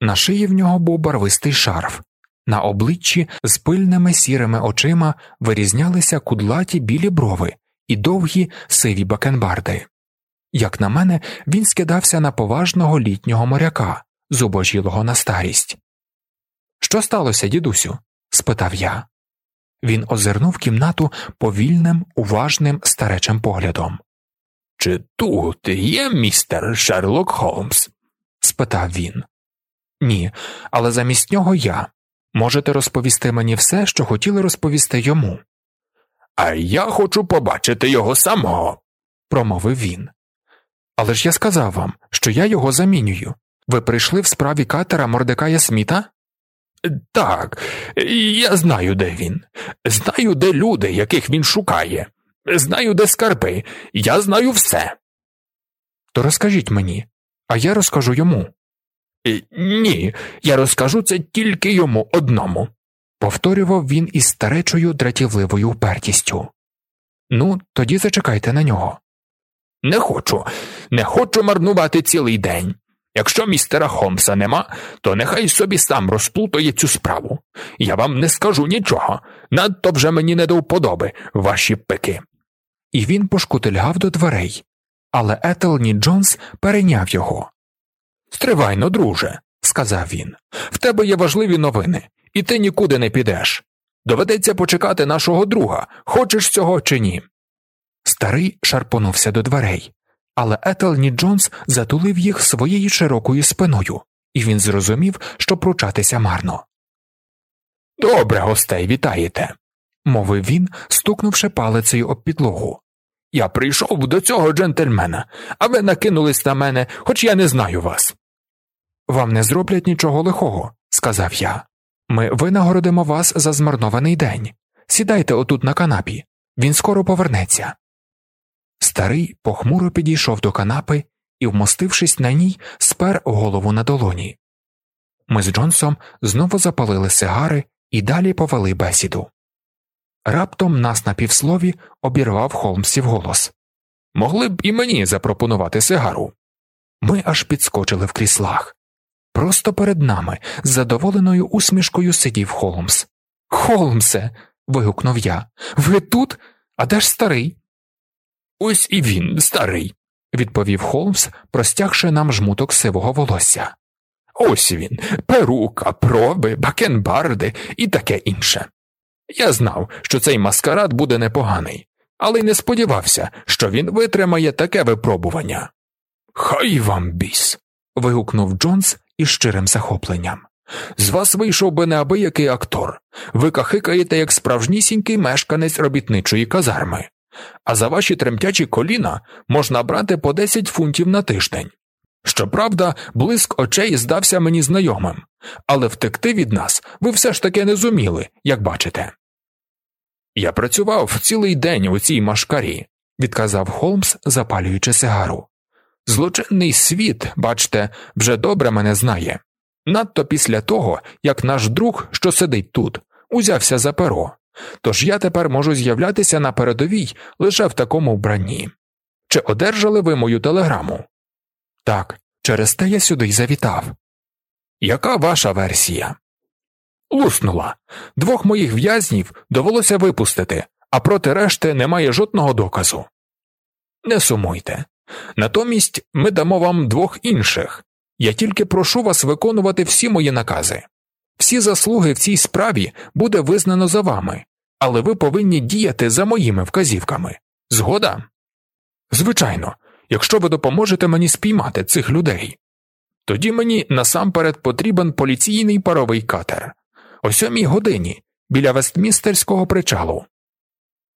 На шиї в нього був барвистий шарф, на обличчі з пильними сірими очима вирізнялися кудлаті білі брови і довгі сиві бакенбарди. Як на мене, він скидався на поважного літнього моряка, зубожілого на старість. Що сталося, дідусю? спитав я. Він озирнув кімнату повільним, уважним старечим поглядом. Чи тут є містер Шерлок Холмс? спитав він. Ні, але замість нього я. Можете розповісти мені все, що хотіли розповісти йому. А я хочу побачити його самого, промовив він. Але ж я сказав вам, що я його замінюю. Ви прийшли в справі катера Мордекая Сміта? Так, я знаю, де він. Знаю, де люди, яких він шукає. Знаю, де скарби. Я знаю все. То розкажіть мені, а я розкажу йому. Ні, я розкажу це тільки йому одному, повторював він із старечою дратівливою упертістю. Ну, тоді зачекайте на нього. Не хочу, не хочу марнувати цілий день. Якщо містера Холмса нема, то нехай собі сам розплутує цю справу. Я вам не скажу нічого, надто вже мені не до вподоби ваші пики. І він пошкутильгав до дверей, але Етелні Джонс перейняв його. Стривайно, друже, сказав він, в тебе є важливі новини, і ти нікуди не підеш. Доведеться почекати нашого друга, хочеш цього чи ні. Старий шарпонувся до дверей, але Етелні Джонс затулив їх своєю широкою спиною, і він зрозумів, що пручатися марно. Добре, гостей, вітаєте, мовив він, стукнувши палицею об підлогу. Я прийшов до цього джентльмена, а ви накинулись на мене, хоч я не знаю вас. Вам не зроблять нічого лихого, сказав я. Ми винагородимо вас за змарнований день. Сідайте отут на канапі, він скоро повернеться. Старий похмуро підійшов до канапи і, вмостившись на ній, спер голову на долоні. Ми з Джонсом знову запалили сигари і далі повели бесіду. Раптом нас на півслові обірвав Холмсів голос Могли б і мені запропонувати сигару. Ми аж підскочили в кріслах. Просто перед нами з задоволеною усмішкою сидів Холмс. Холмсе. вигукнув я. Ви тут? А де ж старий? Ось і він, старий, відповів Холмс, простягши нам жмуток сивого волосся. Ось він, перука, проби, бакенбарди і таке інше. Я знав, що цей маскарад буде непоганий, але й не сподівався, що він витримає таке випробування. Хай вам біс. вигукнув Джонс із щирим захопленням. З вас вийшов би неабиякий актор, ви кахикаєте як справжнісінький мешканець робітничої казарми, а за ваші тремтячі коліна можна брати по 10 фунтів на тиждень. Щоправда, блиск очей здався мені знайомим, але втекти від нас ви все ж таки не зуміли, як бачите. Я працював цілий день у цій машкарі, відказав Холмс, запалюючи сигару. Злочинний світ, бачте, вже добре мене знає. Надто після того, як наш друг, що сидить тут, узявся за перо. Тож я тепер можу з'являтися на передовій лише в такому вбранні. Чи одержали ви мою телеграму? Так, через те я сюди й завітав. Яка ваша версія? Луснула. Двох моїх в'язнів довелося випустити, а проти решти немає жодного доказу. Не сумуйте. Натомість ми дамо вам двох інших. Я тільки прошу вас виконувати всі мої накази. Всі заслуги в цій справі буде визнано за вами, але ви повинні діяти за моїми вказівками. Згода? Звичайно, якщо ви допоможете мені спіймати цих людей. Тоді мені насамперед потрібен поліційний паровий катер о сьомій годині біля Вестмістерського причалу.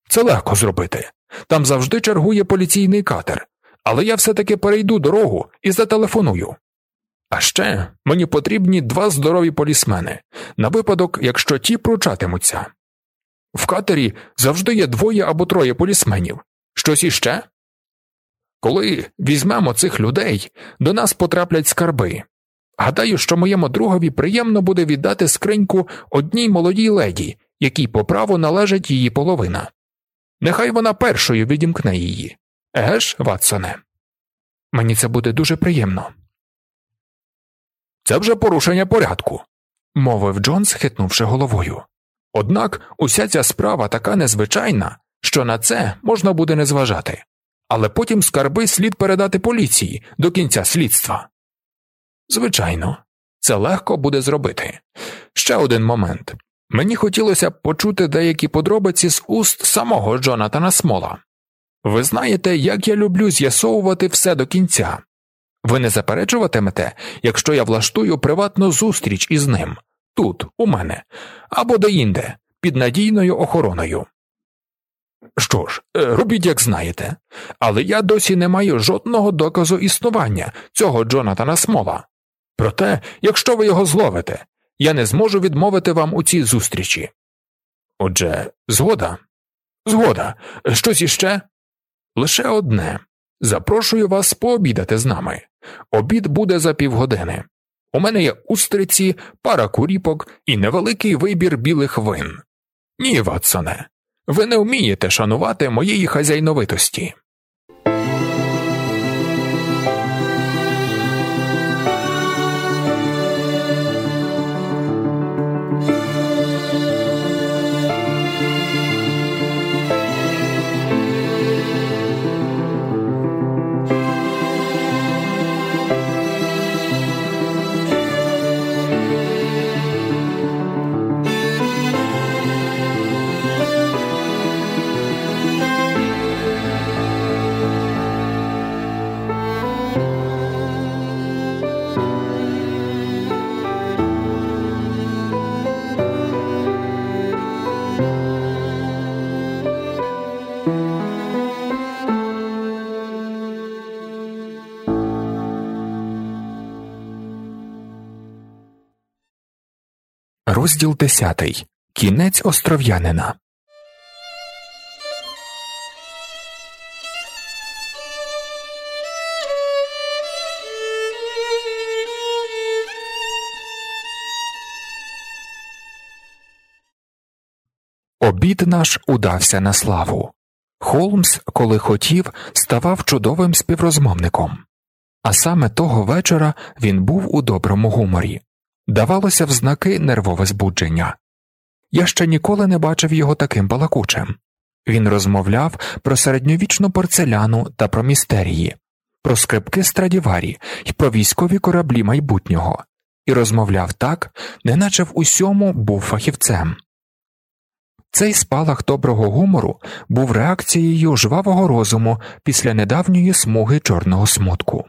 Це легко зробити. Там завжди чергує поліційний катер, але я все таки перейду дорогу і зателефоную. А ще мені потрібні два здорові полісмени на випадок, якщо ті пручатимуться. В катері завжди є двоє або троє полісменів. Щось іще? Коли візьмемо цих людей, до нас потраплять скарби. Гадаю, що моєму другові приємно буде віддати скриньку одній молодій леді, якій по праву належить її половина. Нехай вона першою відімкне її. Еге ж, Ватсоне? Мені це буде дуже приємно. Це вже порушення порядку, мовив Джонс, хитнувши головою. Однак уся ця справа така незвичайна, що на це можна буде не зважати, але потім скарби слід передати поліції до кінця слідства. Звичайно, це легко буде зробити. Ще один момент мені хотілося б почути деякі подробиці з уст самого Джонатана Смола. Ви знаєте, як я люблю з'ясовувати все до кінця. Ви не заперечуватимете, якщо я влаштую приватну зустріч із ним тут, у мене, або деінде, під надійною охороною. Що ж, е, робіть, як знаєте, але я досі не маю жодного доказу існування цього Джонатана Смола. Проте, якщо ви його зловите, я не зможу відмовити вам у цій зустрічі. Отже, згода, згода, щось іще? Лише одне запрошую вас пообідати з нами. Обід буде за півгодини. У мене є устриці, пара куріпок і невеликий вибір білих вин. Ні, Ватсоне, ви не вмієте шанувати моєї хазяйновитості. Розділ десятий. Кінець остров'янина. Обід наш удався на славу. Холмс, коли хотів, ставав чудовим співрозмовником, а саме того вечора він був у доброму гуморі давалося в знаки нервове збудження. Я ще ніколи не бачив його таким балакучим. Він розмовляв про середньовічну порцеляну та про містерії, про скрипки страдіварі і про військові кораблі майбутнього, і розмовляв так, неначе в усьому був фахівцем. Цей спалах доброго гумору був реакцією жвавого розуму після недавньої смуги чорного смутку.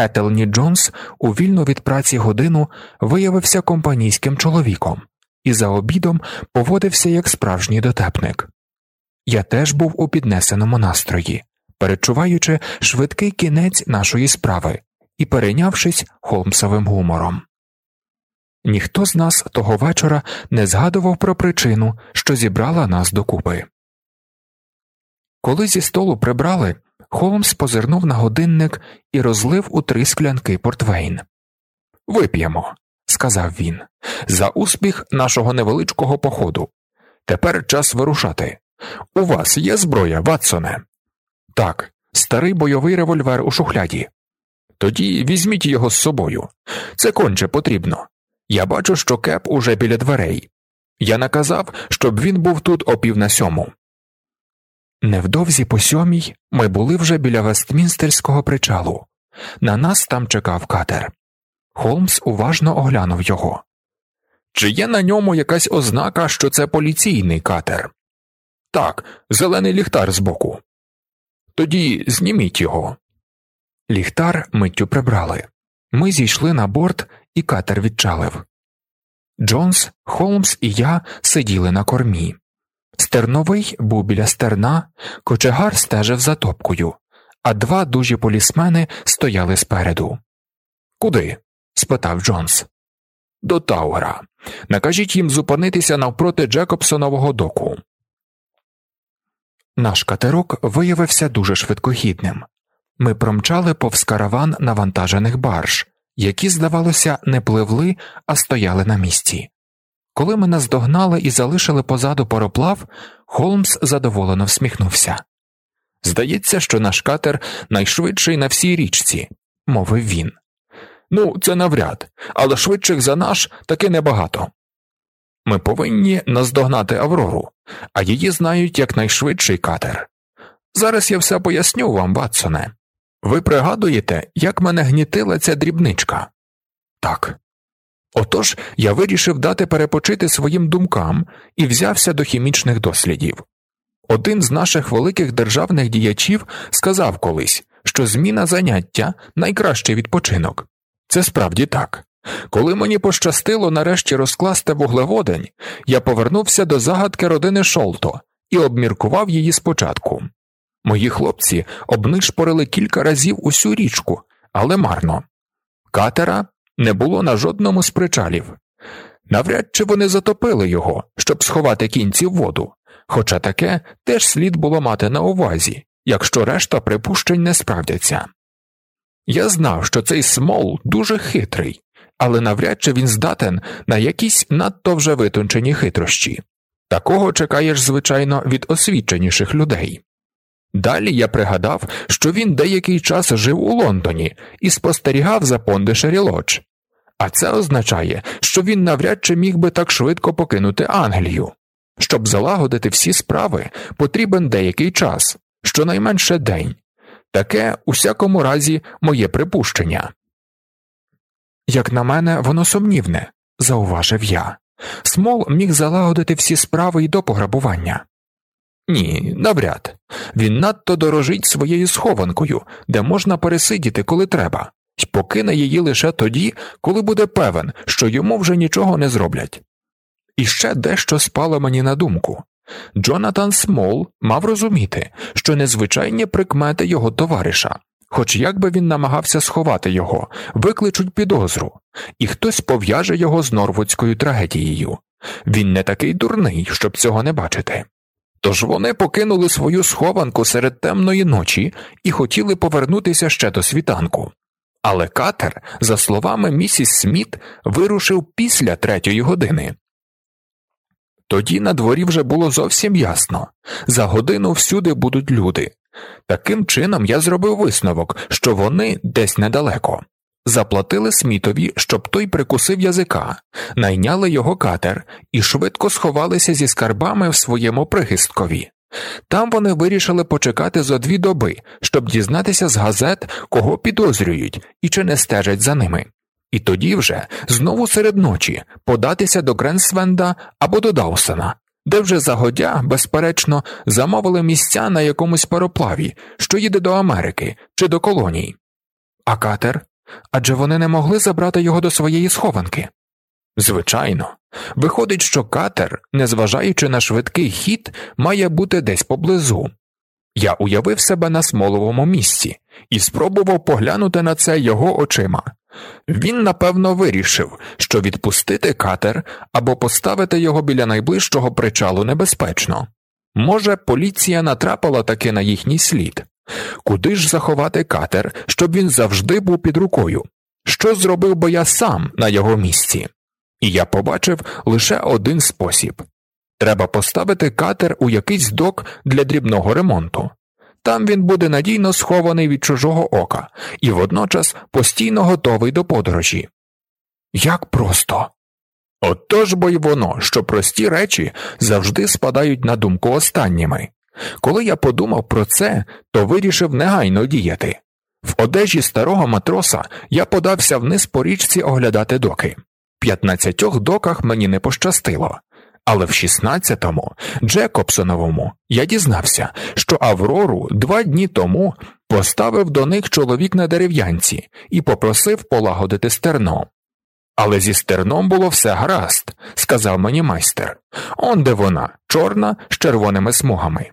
Етелні Джонс у вільну від праці годину виявився компанійським чоловіком і за обідом поводився як справжній дотепник. Я теж був у піднесеному настрої, перечуваючи швидкий кінець нашої справи і перейнявшись Холмсовим гумором. Ніхто з нас того вечора не згадував про причину, що зібрала нас докупи. Коли зі столу прибрали, Холмс позирнув на годинник і розлив у три склянки портвейн. Вип'ємо, сказав він, за успіх нашого невеличкого походу. Тепер час вирушати. У вас є зброя, Ватсоне? Так, старий бойовий револьвер у шухляді. Тоді візьміть його з собою. Це конче потрібно. Я бачу, що кеп уже біля дверей. Я наказав, щоб він був тут о пів на сьому. Невдовзі по сьомій ми були вже біля Вестмінстерського причалу. На нас там чекав катер. Холмс уважно оглянув його. Чи є на ньому якась ознака, що це поліційний катер? Так, зелений ліхтар збоку. Тоді зніміть його. Ліхтар миттю прибрали. Ми зійшли на борт, і катер відчалив. Джонс, Холмс і я сиділи на кормі. Стерновий був біля стерна, кочегар стежив за топкою, а два дужі полісмени стояли спереду. Куди? спитав Джонс. До Тауера. Накажіть їм зупинитися навпроти Джекобсонового доку. Наш катерок виявився дуже швидкохідним. Ми промчали повз караван навантажених барж, які, здавалося, не пливли, а стояли на місці. Коли ми наздогнали і залишили позаду пароплав, Холмс задоволено всміхнувся. Здається, що наш катер найшвидший на всій річці, мовив він. Ну, це навряд, але швидших за наш таки небагато. Ми повинні наздогнати Аврору, а її знають як найшвидший катер. Зараз я все поясню вам, Ватсоне. Ви пригадуєте, як мене гнітила ця дрібничка? Так. Отож я вирішив дати перепочити своїм думкам і взявся до хімічних дослідів. Один з наших великих державних діячів сказав колись, що зміна заняття найкращий відпочинок. Це справді так. Коли мені пощастило нарешті розкласти вуглеводень, я повернувся до загадки родини Шолто і обміркував її спочатку. Мої хлопці обнишпорили кілька разів усю річку, але марно. Катера не було на жодному з причалів. Навряд чи вони затопили його, щоб сховати кінці в воду, хоча таке теж слід було мати на увазі, якщо решта припущень не справдяться. Я знав, що цей смол дуже хитрий, але навряд чи він здатен на якісь надто вже витончені хитрощі. Такого чекаєш, звичайно, від освіченіших людей. Далі я пригадав, що він деякий час жив у Лондоні і спостерігав за Пондешері Лодж. А це означає, що він навряд чи міг би так швидко покинути Англію. Щоб залагодити всі справи, потрібен деякий час, щонайменше день. Таке, у всякому разі, моє припущення. Як на мене, воно сумнівне, зауважив я. Смол міг залагодити всі справи й до пограбування. Ні, навряд. Він надто дорожить своєю схованкою, де можна пересидіти, коли треба, й покине її лише тоді, коли буде певен, що йому вже нічого не зроблять. І ще дещо спало мені на думку Джонатан Смол мав розуміти, що незвичайні прикмети його товариша, хоч як би він намагався сховати його, викличуть підозру, і хтось пов'яже його з норвудською трагедією. Він не такий дурний, щоб цього не бачити. Тож вони покинули свою схованку серед темної ночі і хотіли повернутися ще до світанку. Але катер, за словами місіс Сміт, вирушив після третьої години. Тоді на дворі вже було зовсім ясно за годину всюди будуть люди. Таким чином я зробив висновок, що вони десь недалеко. Заплатили Смітові, щоб той прикусив язика, найняли його катер і швидко сховалися зі скарбами в своєму прихисткові. Там вони вирішили почекати зо дві доби, щоб дізнатися з газет, кого підозрюють і чи не стежать за ними. І тоді вже знову серед ночі податися до Гренсвенда або до Даусена, де вже загодя, безперечно, замовили місця на якомусь пароплаві, що їде до Америки чи до колоній. А катер адже вони не могли забрати його до своєї схованки. Звичайно, виходить, що катер, незважаючи на швидкий хід, має бути десь поблизу. Я уявив себе на смоловому місці і спробував поглянути на це його очима. Він напевно вирішив, що відпустити катер або поставити його біля найближчого причалу небезпечно. Може, поліція натрапила таки на їхній слід. Куди ж заховати катер, щоб він завжди був під рукою? Що зробив би я сам на його місці? І я побачив лише один спосіб треба поставити катер у якийсь док для дрібного ремонту. Там він буде надійно схований від чужого ока і водночас постійно готовий до подорожі. Як просто. Отож бо й воно, що прості речі завжди спадають на думку останніми. Коли я подумав про це, то вирішив негайно діяти. В одежі старого матроса я подався вниз по річці оглядати доки. П'ятнадцятьох доках мені не пощастило, але в 16-му, Джекобсоновому, я дізнався, що Аврору два дні тому поставив до них чоловік на дерев'янці і попросив полагодити стерно. Але зі стерном було все гаразд, сказав мені майстер. Он де вона, чорна з червоними смугами.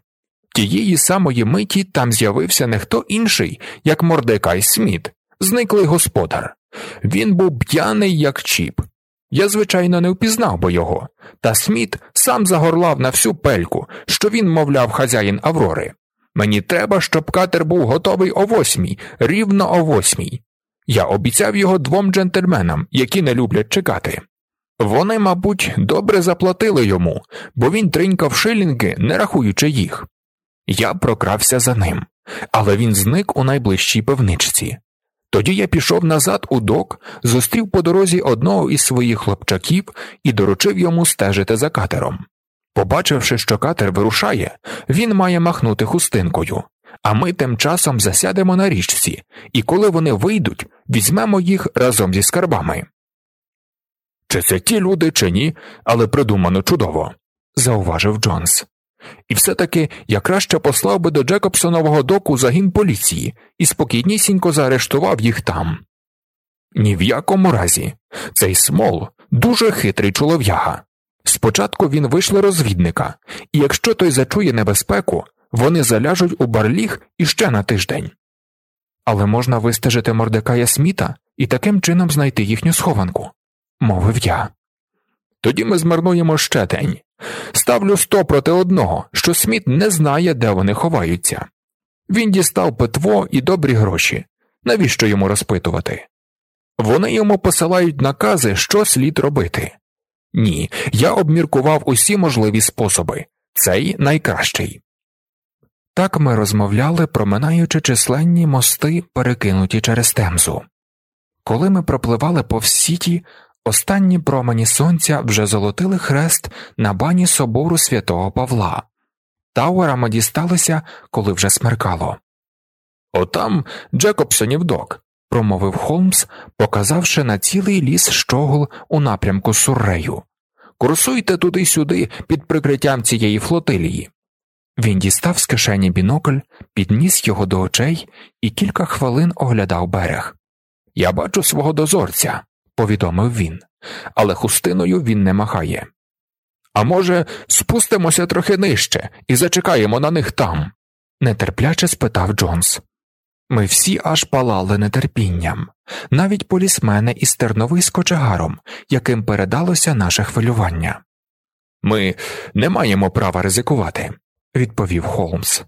Тієї самої миті там з'явився не хто інший, як Мордекай Сміт, зниклий господар. Він був п'яний, як чіп. Я, звичайно, не впізнав би його, та Сміт сам загорлав на всю пельку, що він, мовляв, хазяїн Аврори. Мені треба, щоб катер був готовий о восьмій, рівно о восьмій. Я обіцяв його двом джентльменам, які не люблять чекати. Вони, мабуть, добре заплатили йому, бо він тринькав шилінги, не рахуючи їх. Я прокрався за ним, але він зник у найближчій пивничці. Тоді я пішов назад у док, зустрів по дорозі одного із своїх хлопчаків і доручив йому стежити за катером. Побачивши, що катер вирушає, він має махнути хустинкою, а ми тим часом засядемо на річці, і коли вони вийдуть, візьмемо їх разом зі скарбами. Чи це ті люди, чи ні, але придумано чудово, зауважив Джонс. І все таки я краще послав би до Джекобсонового доку загін поліції і спокійнісінько заарештував їх там. Ні в якому разі, цей смол дуже хитрий чолов'яга. Спочатку він вийшли розвідника, і якщо той зачує небезпеку, вони заляжуть у барліг іще на тиждень. Але можна вистежити Мордекая Сміта і таким чином знайти їхню схованку, мовив я. Тоді ми змарнуємо ще день. Ставлю сто проти одного, що Сміт не знає, де вони ховаються. Він дістав питво і добрі гроші. Навіщо йому розпитувати? Вони йому посилають накази, що слід робити. Ні, я обміркував усі можливі способи цей найкращий. Так ми розмовляли, проминаючи численні мости, перекинуті через темзу. Коли ми пропливали по сіті, останні промені сонця вже золотили хрест на бані собору святого Павла. Тауерами дісталися, коли вже смеркало. Отам Джекобсонів док, промовив Холмс, показавши на цілий ліс щогол у напрямку Суррею. Курсуйте туди-сюди під прикриттям цієї флотилії. Він дістав з кишені бінокль, підніс його до очей і кілька хвилин оглядав берег. Я бачу свого дозорця, повідомив він, але хустиною він не махає. А може, спустимося трохи нижче і зачекаємо на них там? нетерпляче спитав Джонс. Ми всі аж палали нетерпінням, навіть полісмени із терновий з кочегаром, яким передалося наше хвилювання. Ми не маємо права ризикувати, відповів Холмс.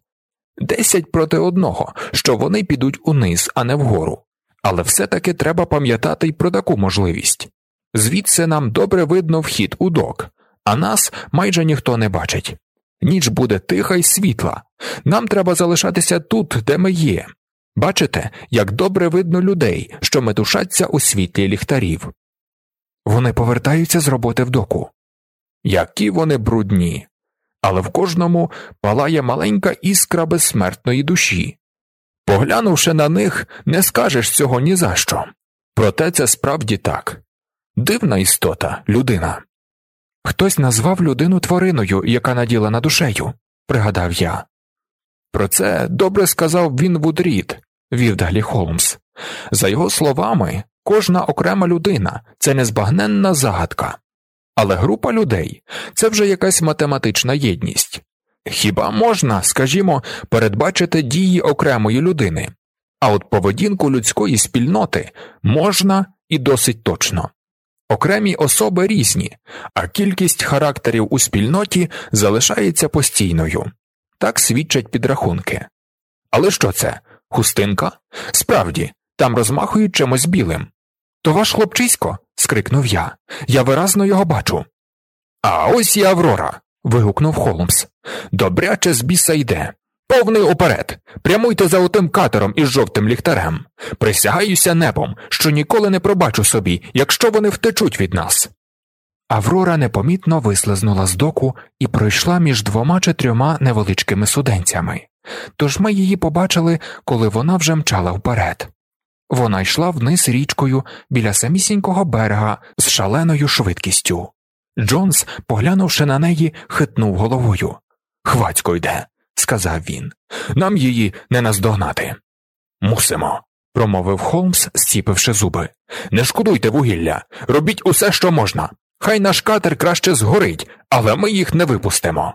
Десять проти одного, що вони підуть униз, а не вгору, але все таки треба пам'ятати й про таку можливість. Звідси нам добре видно вхід у док, а нас майже ніхто не бачить. Ніч буде тиха й світла. Нам треба залишатися тут, де ми є. Бачите, як добре видно людей, що метушаться у світлі ліхтарів. Вони повертаються з роботи в доку. Які вони брудні, але в кожному палає маленька іскра безсмертної душі. Поглянувши на них, не скажеш цього ні за що. Проте це справді так дивна істота, людина. Хтось назвав людину твариною, яка наділена душею, пригадав я. Про це добре сказав він Вудрід, вів далі Холмс. За його словами, кожна окрема людина це незбагненна загадка, але група людей це вже якась математична єдність. Хіба можна, скажімо, передбачити дії окремої людини, а от поведінку людської спільноти можна і досить точно. Окремі особи різні, а кількість характерів у спільноті залишається постійною, так свідчать підрахунки. Але що це? Хустинка? Справді, там розмахують чимось білим. То ваш хлопчисько. скрикнув я. Я виразно його бачу. А ось і Аврора. Вигукнув Холмс. Добряче з біса йде. Повний уперед. Прямуйте за отим катером із жовтим ліхтарем. Присягаюся небом, що ніколи не пробачу собі, якщо вони втечуть від нас. Аврора непомітно вислизнула з доку і пройшла між двома чи трьома невеличкими суденцями, тож ми її побачили, коли вона вже мчала вперед. Вона йшла вниз річкою біля самісінького берега з шаленою швидкістю. Джонс, поглянувши на неї, хитнув головою. Хвацько йде, сказав він. Нам її не наздогнати. Мусимо, промовив Холмс, зціпивши зуби. Не шкодуйте вугілля, робіть усе, що можна. Хай наш катер краще згорить, але ми їх не випустимо.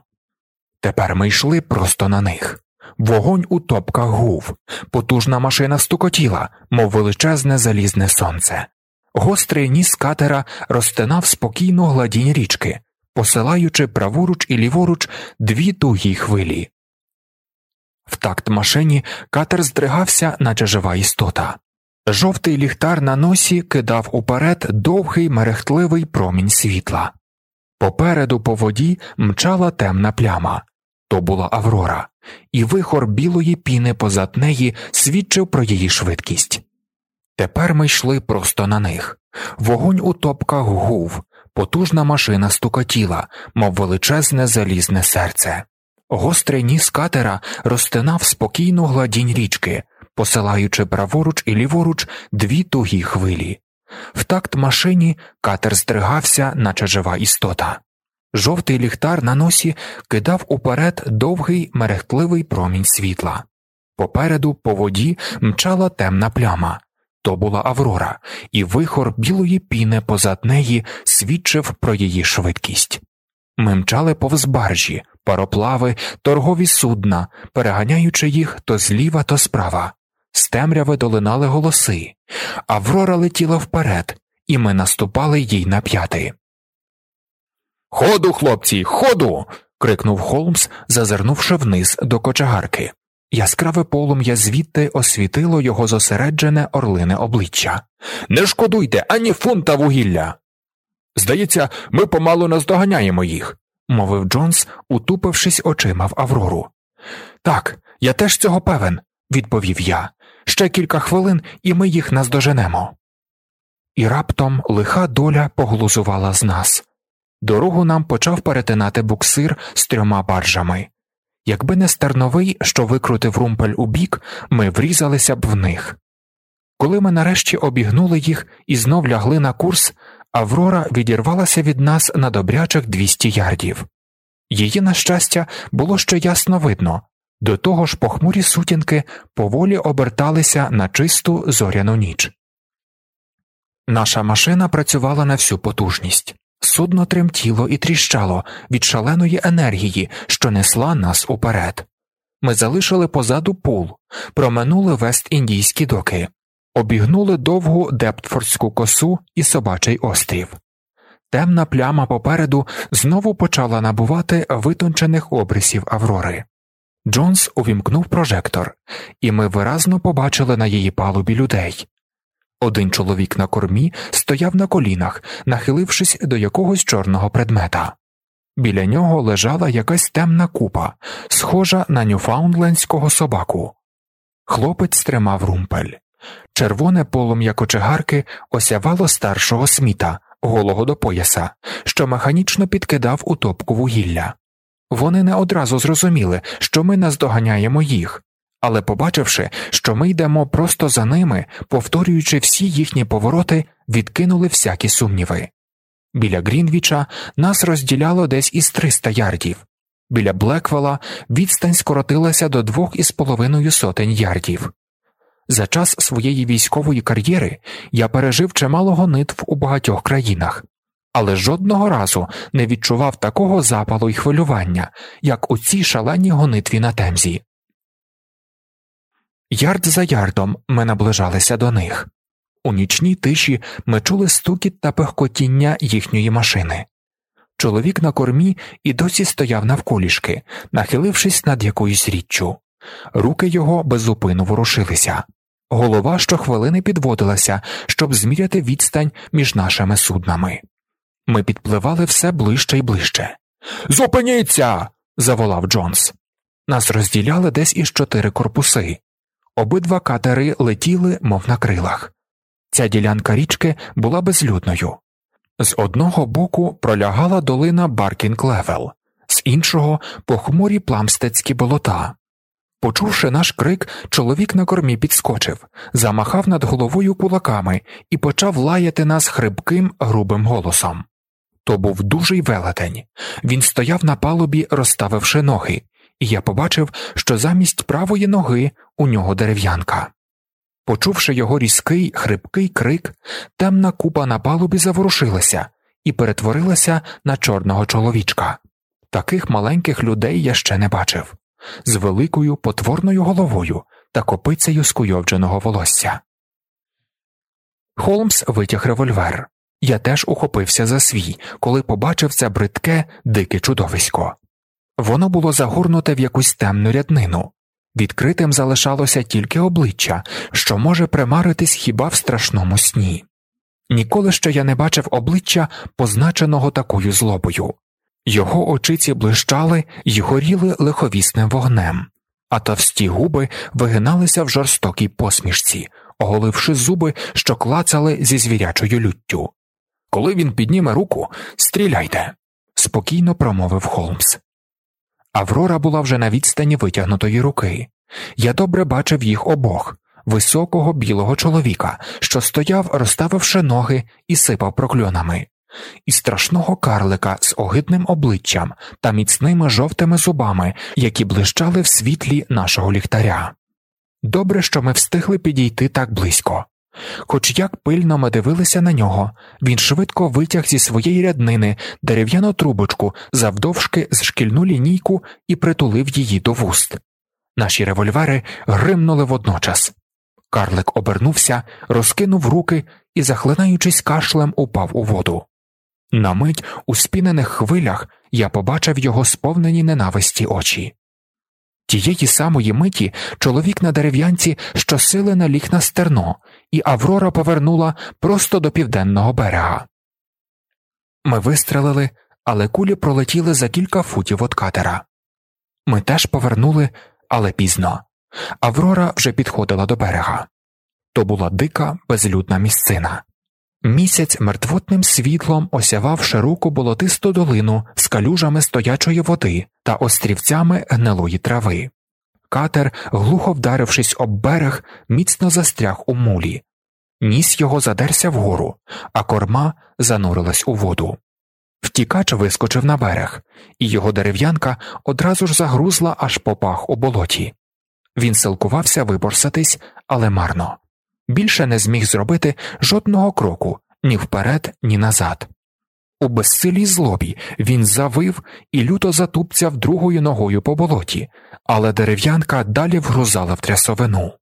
Тепер ми йшли просто на них. Вогонь у топках гув, потужна машина стукотіла, мов величезне залізне сонце. Гострий ніс катера розтинав спокійну гладінь річки, посилаючи праворуч і ліворуч дві тугі хвилі. В такт машині катер здригався, наче жива істота. Жовтий ліхтар на носі кидав уперед довгий мерехтливий промінь світла. Попереду по воді мчала темна пляма то була Аврора, і вихор білої піни позад неї свідчив про її швидкість. Тепер ми йшли просто на них. Вогонь у топках гув, потужна машина стукотіла, мов величезне залізне серце. Гострий ніс катера розтинав спокійну гладінь річки, посилаючи праворуч і ліворуч дві тугі хвилі. В такт машині катер здригався, наче жива істота. Жовтий ліхтар на носі кидав уперед довгий мерехтливий промінь світла. Попереду по воді мчала темна пляма. То була Аврора, і вихор білої піни позад неї свідчив про її швидкість. Ми мчали повз баржі, пароплави, торгові судна, переганяючи їх то зліва, то справа. З темряви долинали голоси, Аврора летіла вперед, і ми наступали їй на п'яти. Ходу, хлопці, ходу. крикнув Холмс, зазирнувши вниз до кочегарки. Яскраве полум'я звідти освітило його зосереджене орлине обличчя. Не шкодуйте ані фунта вугілля. Здається, ми помалу наздоганяємо їх, мовив Джонс, утупившись очима в Аврору. Так, я теж цього певен, відповів я. Ще кілька хвилин, і ми їх наздоженемо. І раптом лиха доля поглузувала з нас. Дорогу нам почав перетинати буксир з трьома баржами. Якби не стерновий, що викрутив румпель у бік, ми врізалися б в них. Коли ми нарешті обігнули їх і знов лягли на курс, Аврора відірвалася від нас на добрячих 200 ярдів. Її, на щастя, було ще ясно видно до того ж похмурі сутінки поволі оберталися на чисту зоряну ніч. Наша машина працювала на всю потужність. Судно тремтіло і тріщало від шаленої енергії, що несла нас уперед. Ми залишили позаду пул, проминули вест індійські доки, обігнули довгу Дептфордську косу і собачий острів. Темна пляма попереду знову почала набувати витончених обрисів Аврори. Джонс увімкнув прожектор, і ми виразно побачили на її палубі людей. Один чоловік на кормі стояв на колінах, нахилившись до якогось чорного предмета. Біля нього лежала якась темна купа, схожа на нюфаундлендського собаку. Хлопець тримав румпель. Червоне полум'я кочегарки осявало старшого сміта, голого до пояса, що механічно підкидав у топку вугілля. Вони не одразу зрозуміли, що ми наздоганяємо їх, але, побачивши, що ми йдемо просто за ними, повторюючи всі їхні повороти, відкинули всякі сумніви. Біля Грінвіча нас розділяло десь із 300 ярдів, біля Блеквела відстань скоротилася до двох із половиною сотень ярдів. За час своєї військової кар'єри я пережив чимало гонитв у багатьох країнах, але жодного разу не відчував такого запалу й хвилювання, як у цій шаленій гонитві на темзі. Ярд за ярдом ми наближалися до них. У нічній тиші ми чули стукіт та пехкотіння їхньої машини. Чоловік на кормі і досі стояв навколішки, нахилившись над якоюсь річчю. Руки його безупину ворушилися, голова щохвилини підводилася, щоб зміряти відстань між нашими суднами. Ми підпливали все ближче і ближче. Зупиніться. заволав Джонс. Нас розділяли десь із чотири корпуси. Обидва катери летіли, мов на крилах. Ця ділянка річки була безлюдною. З одного боку пролягала долина Баркінг-Левел, з іншого похмурі пламстецькі болота. Почувши наш крик, чоловік на кормі підскочив, замахав над головою кулаками і почав лаяти нас хрипким, грубим голосом. То був дужий велетень. Він стояв на палубі, розставивши ноги, і я побачив, що замість правої ноги у нього дерев'янка. Почувши його різкий, хрипкий крик, темна купа на палубі заворушилася і перетворилася на чорного чоловічка. Таких маленьких людей я ще не бачив, з великою потворною головою та копицею скуйовдженого волосся. Холмс витяг револьвер. Я теж ухопився за свій, коли побачив це бридке, дике чудовисько. Воно було загорнуте в якусь темну ряднину, відкритим залишалося тільки обличчя, що може примаритись хіба в страшному сні. Ніколи ще я не бачив обличчя, позначеного такою злобою. Його очиці блищали й горіли лиховісним вогнем, а товсті губи вигиналися в жорстокій посмішці, оголивши зуби, що клацали зі звірячою люттю. Коли він підніме руку, стріляйте, спокійно промовив Холмс. Аврора була вже на відстані витягнутої руки. Я добре бачив їх обох високого білого чоловіка, що стояв, розставивши ноги і сипав прокльонами, і страшного карлика з огидним обличчям та міцними жовтими зубами, які блищали в світлі нашого ліхтаря. Добре, що ми встигли підійти так близько. Хоч як пильно ми дивилися на нього, він швидко витяг зі своєї ряднини дерев'яну трубочку завдовжки з шкільну лінійку і притулив її до вуст. Наші револьвери гримнули водночас. Карлик обернувся, розкинув руки і, захлинаючись кашлем, упав у воду. На мить у спінених хвилях я побачив його сповнені ненависті очі. Тієї самої миті чоловік на дерев'янці щосили наліг на стерно, і Аврора повернула просто до південного берега. Ми вистрелили, але кулі пролетіли за кілька футів від катера. Ми теж повернули, але пізно. Аврора вже підходила до берега. То була дика, безлюдна місцина. Місяць мертвотним світлом осявав широку болотисту долину з калюжами стоячої води та острівцями гнилої трави. Катер, глухо вдарившись об берег, міцно застряг у мулі. Ніс його задерся вгору, а корма занурилась у воду. Втікач вискочив на берег, і його дерев'янка одразу ж загрузла аж по пах у болоті. Він силкувався виборсатись, але марно більше не зміг зробити жодного кроку ні вперед, ні назад. У безсилій злобі він завив і люто затупцяв другою ногою по болоті, але дерев'янка далі вгрузала в трясовину.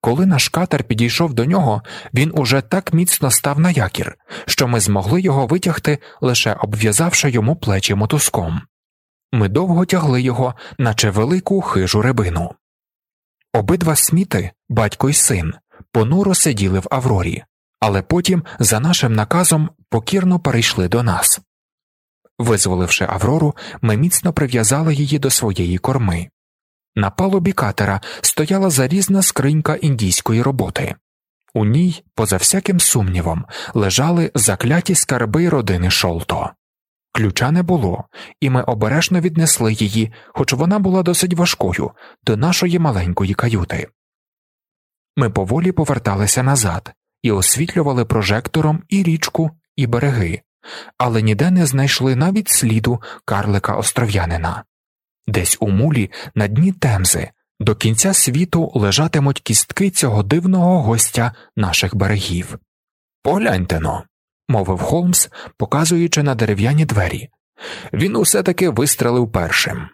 Коли наш катер підійшов до нього, він уже так міцно став на якір, що ми змогли його витягти, лише обв'язавши йому плечі мотузком. Ми довго тягли його, наче велику хижу рибину. Обидва сміти, батько й син, понуро сиділи в Аврорі, але потім, за нашим наказом, покірно перейшли до нас. Визволивши Аврору, ми міцно прив'язали її до своєї корми. На палубі катера стояла зарізна скринька індійської роботи. У ній, поза всяким сумнівом, лежали закляті скарби родини Шолто. Ключа не було, і ми обережно віднесли її, хоч вона була досить важкою, до нашої маленької каюти. Ми поволі поверталися назад і освітлювали прожектором і річку, і береги, але ніде не знайшли навіть сліду карлика остров'янина. Десь у мулі на дні темзи до кінця світу лежатимуть кістки цього дивного гостя наших берегів. Погляньте но, мовив Холмс, показуючи на дерев'яні двері. Він усе таки вистрелив першим.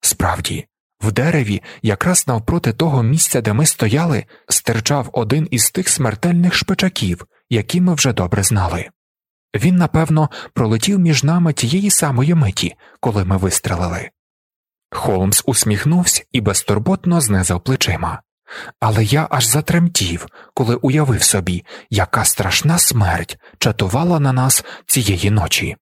Справді, в дереві, якраз навпроти того місця, де ми стояли, стирчав один із тих смертельних шпичаків, які ми вже добре знали. Він, напевно, пролетів між нами тієї самої миті, коли ми вистрелили. Холмс усміхнувся і безтурботно знизав плечима. Але я аж затремтів, коли уявив собі, яка страшна смерть чатувала на нас цієї ночі.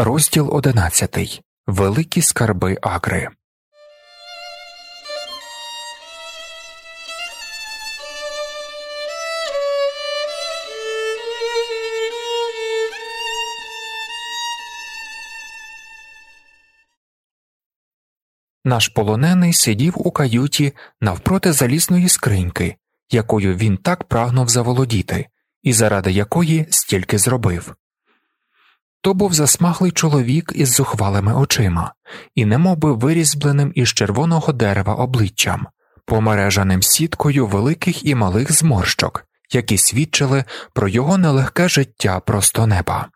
Розділ одинадцятий Великі скарби Агри. Наш полонений сидів у каюті навпроти залізної скриньки, якою він так прагнув заволодіти, і заради якої стільки зробив. То був засмаглий чоловік із зухвалими очима і немовби вирізбленим із червоного дерева обличчям, помережаним сіткою великих і малих зморщок, які свідчили про його нелегке життя просто неба.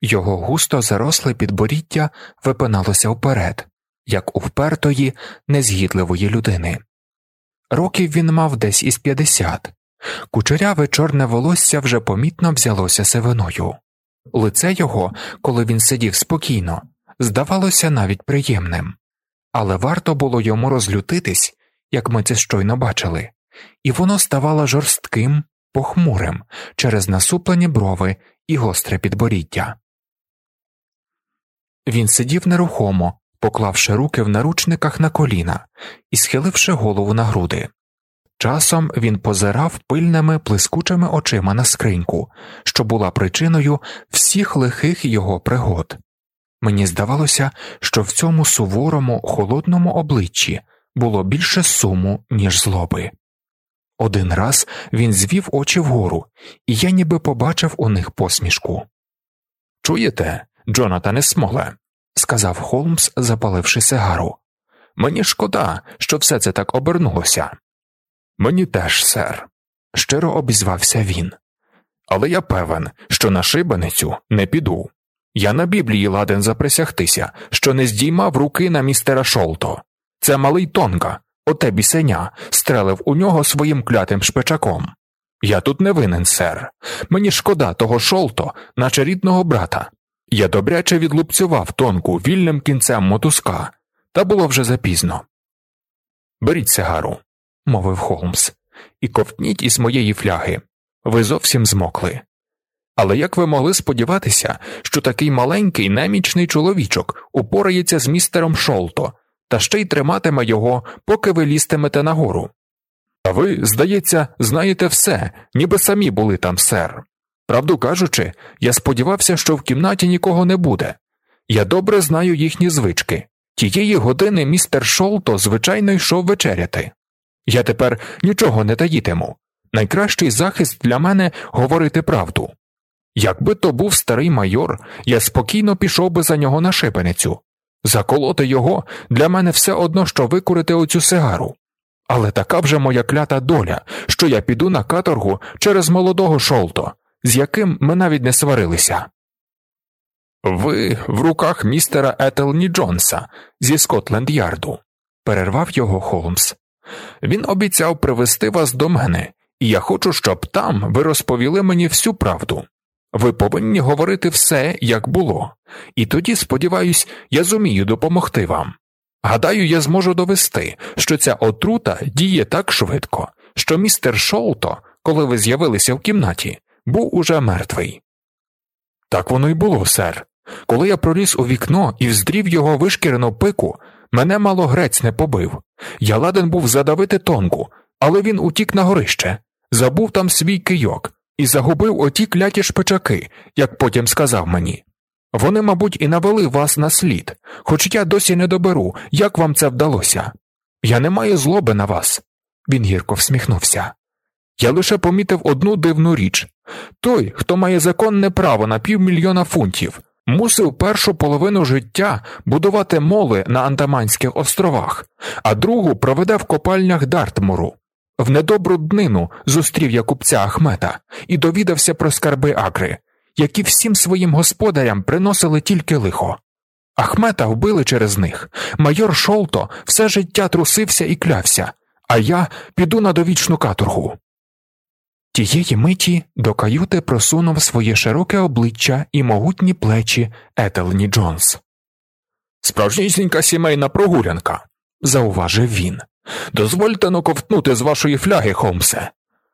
Його густо заросле підборіддя випиналося вперед, як у впертої, незгідливої людини. Років він мав десь із п'ятдесят, кучеряве чорне волосся вже помітно взялося сивиною. Лице його, коли він сидів спокійно, здавалося навіть приємним, але варто було йому розлютитись, як ми це щойно бачили, і воно ставало жорстким, похмурим через насуплені брови і гостре підборіддя. Він сидів нерухомо, поклавши руки в наручниках на коліна і схиливши голову на груди. Часом він позирав пильними блискучими очима на скриньку, що була причиною всіх лихих його пригод. Мені здавалося, що в цьому суворому, холодному обличчі було більше суму, ніж злоби. Один раз він звів очі вгору, і я ніби побачив у них посмішку. Чуєте, Джонатане Смоле, сказав Холмс, запаливши сигару. Мені шкода, що все це так обернулося. Мені теж, сер, щиро обізвався він. Але я певен, що на шибеницю не піду. Я на Біблії ладен заприсягтися, що не здіймав руки на містера Шолто. Це малий Тонга, оте бісеня, стрелив у нього своїм клятим шпичаком. Я тут не винен, сер. Мені шкода того Шолто, наче рідного брата. Я добряче відлупцював тонку вільним кінцем мотузка, та було вже запізно. Беріть сигару, мовив Холмс, і ковтніть із моєї фляги. Ви зовсім змокли. Але як ви могли сподіватися, що такий маленький немічний чоловічок упорається з містером Шолто та ще й триматиме його, поки ви лістимете нагору? А ви, здається, знаєте все, ніби самі були там, сер. Правду кажучи, я сподівався, що в кімнаті нікого не буде. Я добре знаю їхні звички. Тієї години містер Шолто звичайно йшов вечеряти. Я тепер нічого не таїтиму. Найкращий захист для мене говорити правду. Якби то був старий майор, я спокійно пішов би за нього на шибеницю. Заколоти його для мене все одно, що викурити оцю сигару. Але така вже моя клята доля, що я піду на каторгу через молодого шолто, з яким ми навіть не сварилися. Ви в руках містера Етелні Джонса зі Скотленд Ярду, перервав його Холмс. Він обіцяв привести вас до мене, і я хочу, щоб там ви розповіли мені всю правду. Ви повинні говорити все, як було, і тоді, сподіваюсь, я зумію допомогти вам. Гадаю, я зможу довести, що ця отрута діє так швидко, що містер Шолто, коли ви з'явилися в кімнаті, був уже мертвий. Так воно й було, сер. Коли я проліз у вікно і вздрів його вишкірену пику, мене мало грець не побив. Я ладен був задавити тонку, але він утік на горище, забув там свій кийок і загубив оті кляті шпичаки, як потім сказав мені. Вони, мабуть, і навели вас на слід, хоч я досі не доберу, як вам це вдалося. Я не маю злоби на вас. Він гірко всміхнувся. Я лише помітив одну дивну річ той, хто має законне право на півмільйона фунтів, мусив першу половину життя будувати моли на Андаманських островах, а другу проведе в копальнях Дартмуру. В недобру днину зустрів я купця Ахмета і довідався про скарби Акри, які всім своїм господарям приносили тільки лихо. Ахмета вбили через них. Майор Шолто все життя трусився і клявся, а я піду на довічну каторгу. Тієї миті до каюти просунув своє широке обличчя і могутні плечі Етелні Джонс. Справжнісінька сімейна прогулянка, зауважив він. Дозвольте наковтнути з вашої фляги, Холмсе.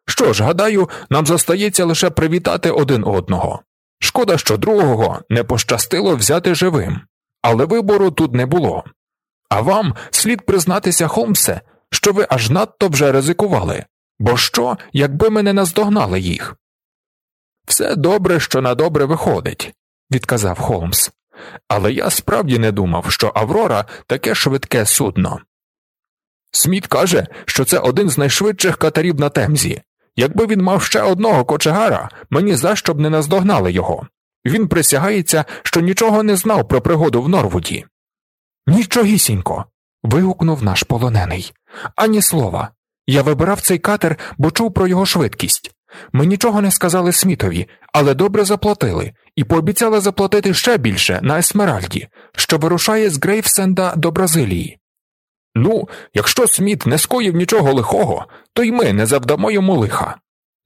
Що ж, гадаю, нам зостається лише привітати один одного. Шкода, що другого не пощастило взяти живим, але вибору тут не було. А вам слід признатися, Холмсе, що ви аж надто вже ризикували, бо що, якби ми не наздогнали їх? Все добре, що на добре виходить, відказав Холмс. Але я справді не думав, що Аврора таке швидке судно. Сміт каже, що це один з найшвидших катерів на Темзі. Якби він мав ще одного кочегара, ми нізащо б не наздогнали його. Він присягається, що нічого не знав про пригоду в Норвуді. Нічогісінько. вигукнув наш полонений. Ані слова. Я вибирав цей катер, бо чув про його швидкість. Ми нічого не сказали Смітові, але добре заплатили, і пообіцяли заплатити ще більше на Есмеральді, що вирушає з Грейвсенда до Бразилії. Ну, якщо Сміт не скоїв нічого лихого, то й ми не завдамо йому лиха.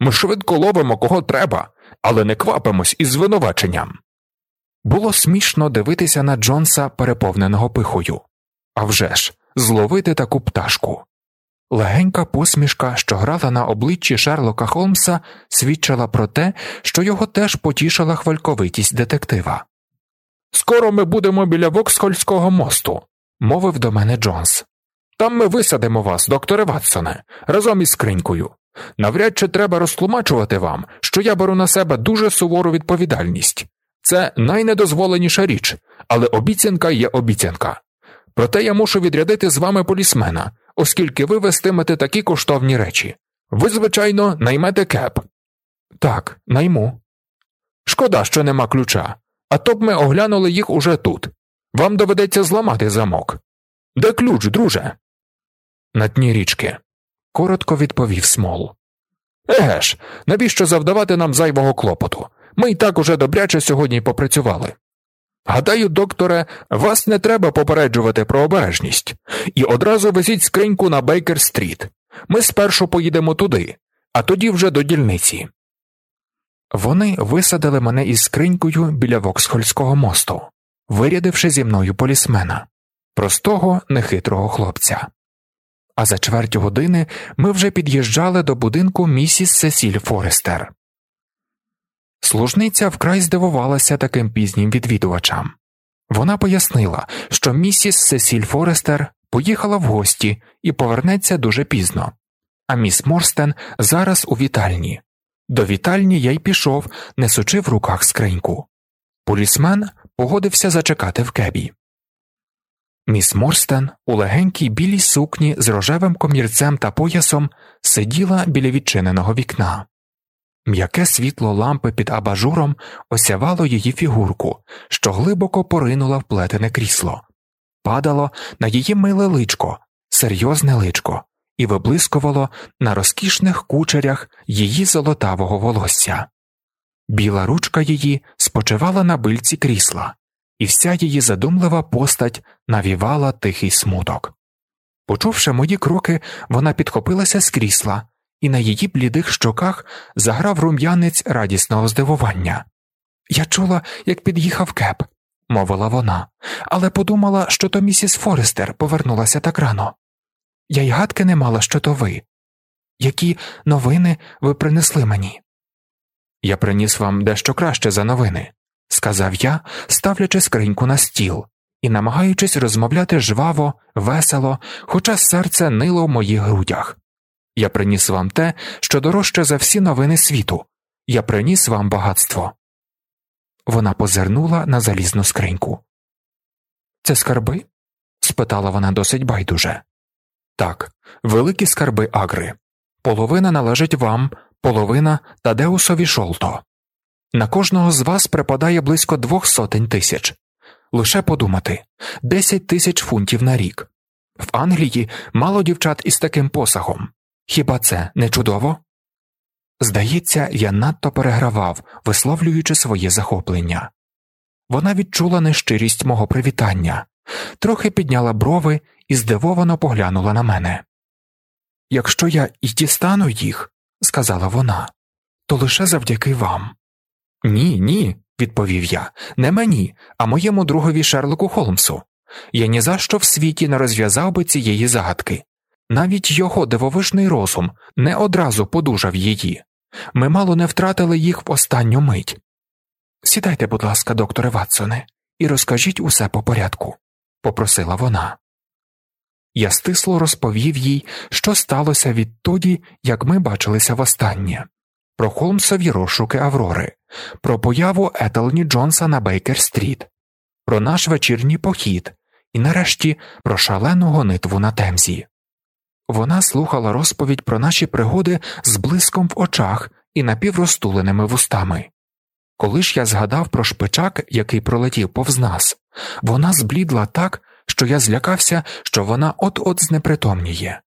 Ми швидко ловимо кого треба, але не квапимось із звинуваченням. Було смішно дивитися на Джонса, переповненого пихою. А вже ж, зловити таку пташку. Легенька посмішка, що грала на обличчі Шерлока Холмса, свідчила про те, що його теж потішила хвальковитість детектива. Скоро ми будемо біля Воксхольського мосту, мовив до мене Джонс. Там ми висадимо вас, докторе Ватсоне, разом із скринькою. Навряд чи треба розтлумачувати вам, що я беру на себе дуже сувору відповідальність. Це найнедозволеніша річ, але обіцянка є обіцянка. Проте я мушу відрядити з вами полісмена, оскільки ви вестимете такі коштовні речі. Ви, звичайно, наймете кеп. Так, найму. Шкода, що нема ключа, а то б ми оглянули їх уже тут. Вам доведеться зламати замок. Де ключ, друже? На дні річки, коротко відповів Смол. Еге ж, навіщо завдавати нам зайвого клопоту? Ми й так уже добряче сьогодні попрацювали. Гадаю, докторе, вас не треба попереджувати про обережність, і одразу везіть скриньку на Бейкер стріт. Ми спершу поїдемо туди, а тоді вже до дільниці. Вони висадили мене із скринькою біля Воксхольського мосту, вирядивши зі мною полісмена, простого, нехитрого хлопця. А за чверть години ми вже під'їжджали до будинку місіс Сесіль Форестер. Служниця вкрай здивувалася таким пізнім відвідувачам. Вона пояснила, що місіс Сесіль Форестер поїхала в гості і повернеться дуже пізно, а міс Морстен зараз у вітальні. До вітальні я й пішов, несучи в руках скриньку. Полісмен погодився зачекати в кебі. Міс Морстен у легенькій білій сукні з рожевим комірцем та поясом сиділа біля відчиненого вікна. М'яке світло лампи під абажуром осявало її фігурку, що глибоко поринула в плетене крісло, падало на її миле личко, серйозне личко, і виблискувало на розкішних кучерях її золотавого волосся. Біла ручка її спочивала на бильці крісла, і вся її задумлива постать навівала тихий смуток. Почувши мої кроки, вона підхопилася з крісла і на її блідих щоках заграв рум'янець радісного здивування. Я чула, як під'їхав кеп, мовила вона, але подумала, що то місіс Форестер повернулася так рано. Я й гадки не мала, що то ви. Які новини ви принесли мені? Я приніс вам дещо краще за новини, сказав я, ставлячи скриньку на стіл і намагаючись розмовляти жваво, весело, хоча серце нило в моїх грудях. Я приніс вам те, що дорожче за всі новини світу. Я приніс вам багатство. Вона позирнула на залізну скриньку. Це скарби? спитала вона досить байдуже. Так, великі скарби агри. Половина належить вам, половина Тадеусові Шолто. На кожного з вас припадає близько двох сотень тисяч. Лише подумати десять тисяч фунтів на рік. В Англії мало дівчат із таким посагом. Хіба це не чудово? Здається, я надто перегравав, висловлюючи своє захоплення. Вона відчула нещирість мого привітання, трохи підняла брови і здивовано поглянула на мене. Якщо я і дістану їх, сказала вона, то лише завдяки вам. Ні, ні, відповів я, не мені, а моєму другові Шерлоку Холмсу. Я ні за що в світі не розв'язав би цієї загадки. Навіть його дивовижний розум не одразу подужав її, ми мало не втратили їх в останню мить. Сідайте, будь ласка, докторе Ватсоне, і розкажіть усе по порядку, попросила вона. Я стисло розповів їй, що сталося відтоді, як ми бачилися востаннє, про Холмсові розшуки Аврори, про появу Етелні Джонса на Бейкер Стріт, про наш вечірній похід і, нарешті, про шалену гонитву на Темзі. Вона слухала розповідь про наші пригоди з блиском в очах і напівростуленими вустами. Коли ж я згадав про шпичак, який пролетів повз нас, вона зблідла так, що я злякався, що вона от-от знепритомніє.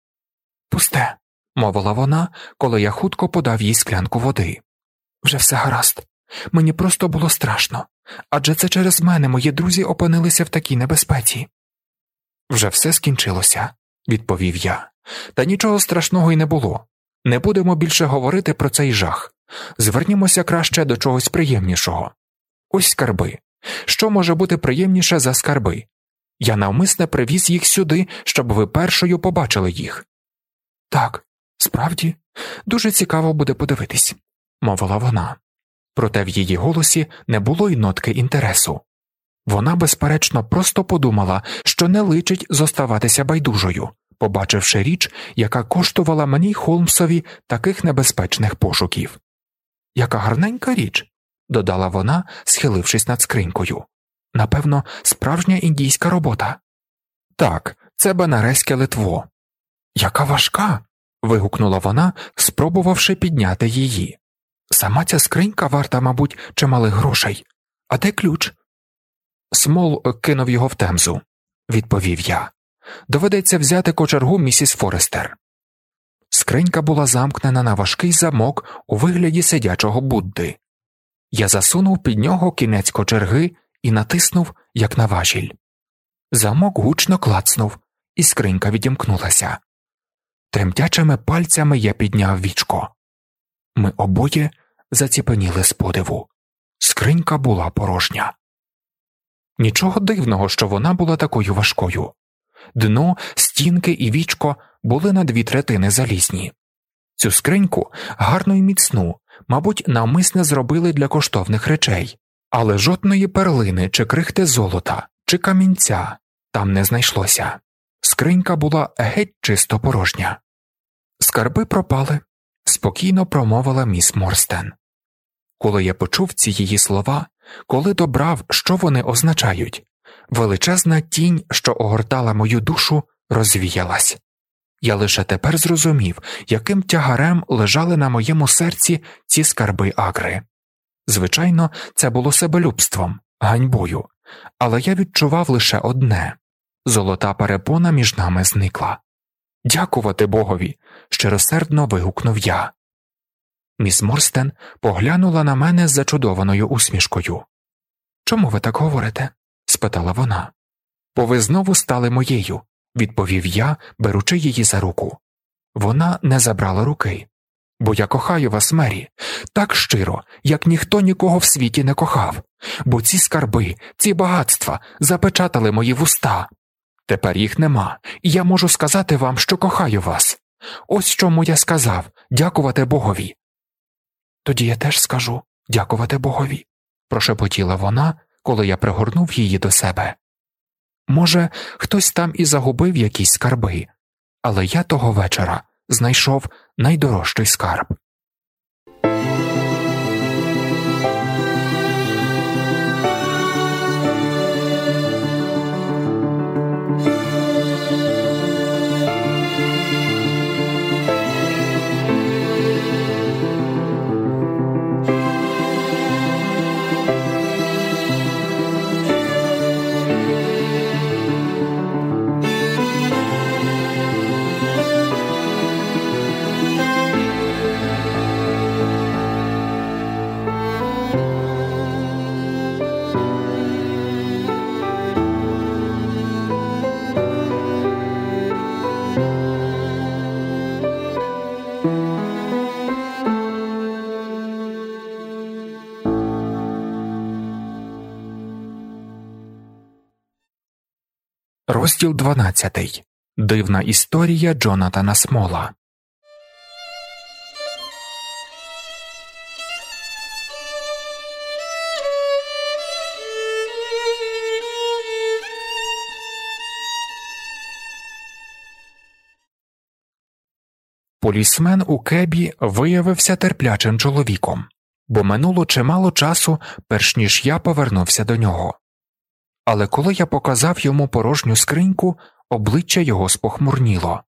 Пусте, мовила вона, коли я хутко подав їй склянку води. Вже все гаразд. Мені просто було страшно, адже це через мене мої друзі опинилися в такій небезпеці. Вже все скінчилося, відповів я, та нічого страшного й не було. Не будемо більше говорити про цей жах. Звернімося краще до чогось приємнішого. Ось скарби. Що може бути приємніше за скарби? Я навмисне привіз їх сюди, щоб ви першою побачили їх. Так, справді, дуже цікаво буде подивитись, мовила вона. Проте в її голосі не було й нотки інтересу. Вона, безперечно, просто подумала, що не личить зоставатися байдужою, побачивши річ, яка коштувала мені Холмсові таких небезпечних пошуків. Яка гарненька річ, додала вона, схилившись над скринькою. Напевно, справжня індійська робота. Так, це банареське литво. Яка важка. вигукнула вона, спробувавши підняти її. Сама ця скринька варта, мабуть, чималих грошей. А де ключ? Смол кинув його в темзу, відповів я. Доведеться взяти кочергу місіс Форестер. Скринька була замкнена на важкий замок у вигляді сидячого Будди. Я засунув під нього кінець кочерги і натиснув, як на важіль. Замок гучно клацнув, і скринька відімкнулася. Тремтячими пальцями я підняв вічко. Ми обоє заціпеніли з подиву. Скринька була порожня. Нічого дивного, що вона була такою важкою. Дно, стінки і вічко були на дві третини залізні. Цю скриньку гарну й міцну, мабуть, навмисне зробили для коштовних речей, але жодної перлини чи крихти золота, чи камінця там не знайшлося. Скринька була геть чисто порожня. Скарби пропали, спокійно промовила міс Морстен. Коли я почув ці її слова, коли добрав, що вони означають, величезна тінь, що огортала мою душу, розвіялась. Я лише тепер зрозумів, яким тягарем лежали на моєму серці ці скарби агри. Звичайно, це було себелюбством, ганьбою, але я відчував лише одне золота перепона між нами зникла. Дякувати Богові. щиросердно вигукнув я. Міс Морстен поглянула на мене з зачудованою усмішкою. Чому ви так говорите? спитала вона. Бо ви знову стали моєю, відповів я, беручи її за руку. Вона не забрала руки. Бо я кохаю вас, Мері, так щиро, як ніхто нікого в світі не кохав, бо ці скарби, ці багатства запечатали мої вуста. Тепер їх нема, і я можу сказати вам, що кохаю вас. Ось чому я сказав дякувати Богові. Тоді я теж скажу дякувати Богові, прошепотіла вона, коли я пригорнув її до себе. Може, хтось там і загубив якісь скарби, але я того вечора знайшов найдорожчий скарб. Розділ 12. Дивна історія Джонатана Смола. Полісмен у кебі виявився терплячим чоловіком, бо минуло чимало часу, перш ніж я повернувся до нього але коли я показав йому порожню скриньку, обличчя його спохмурніло.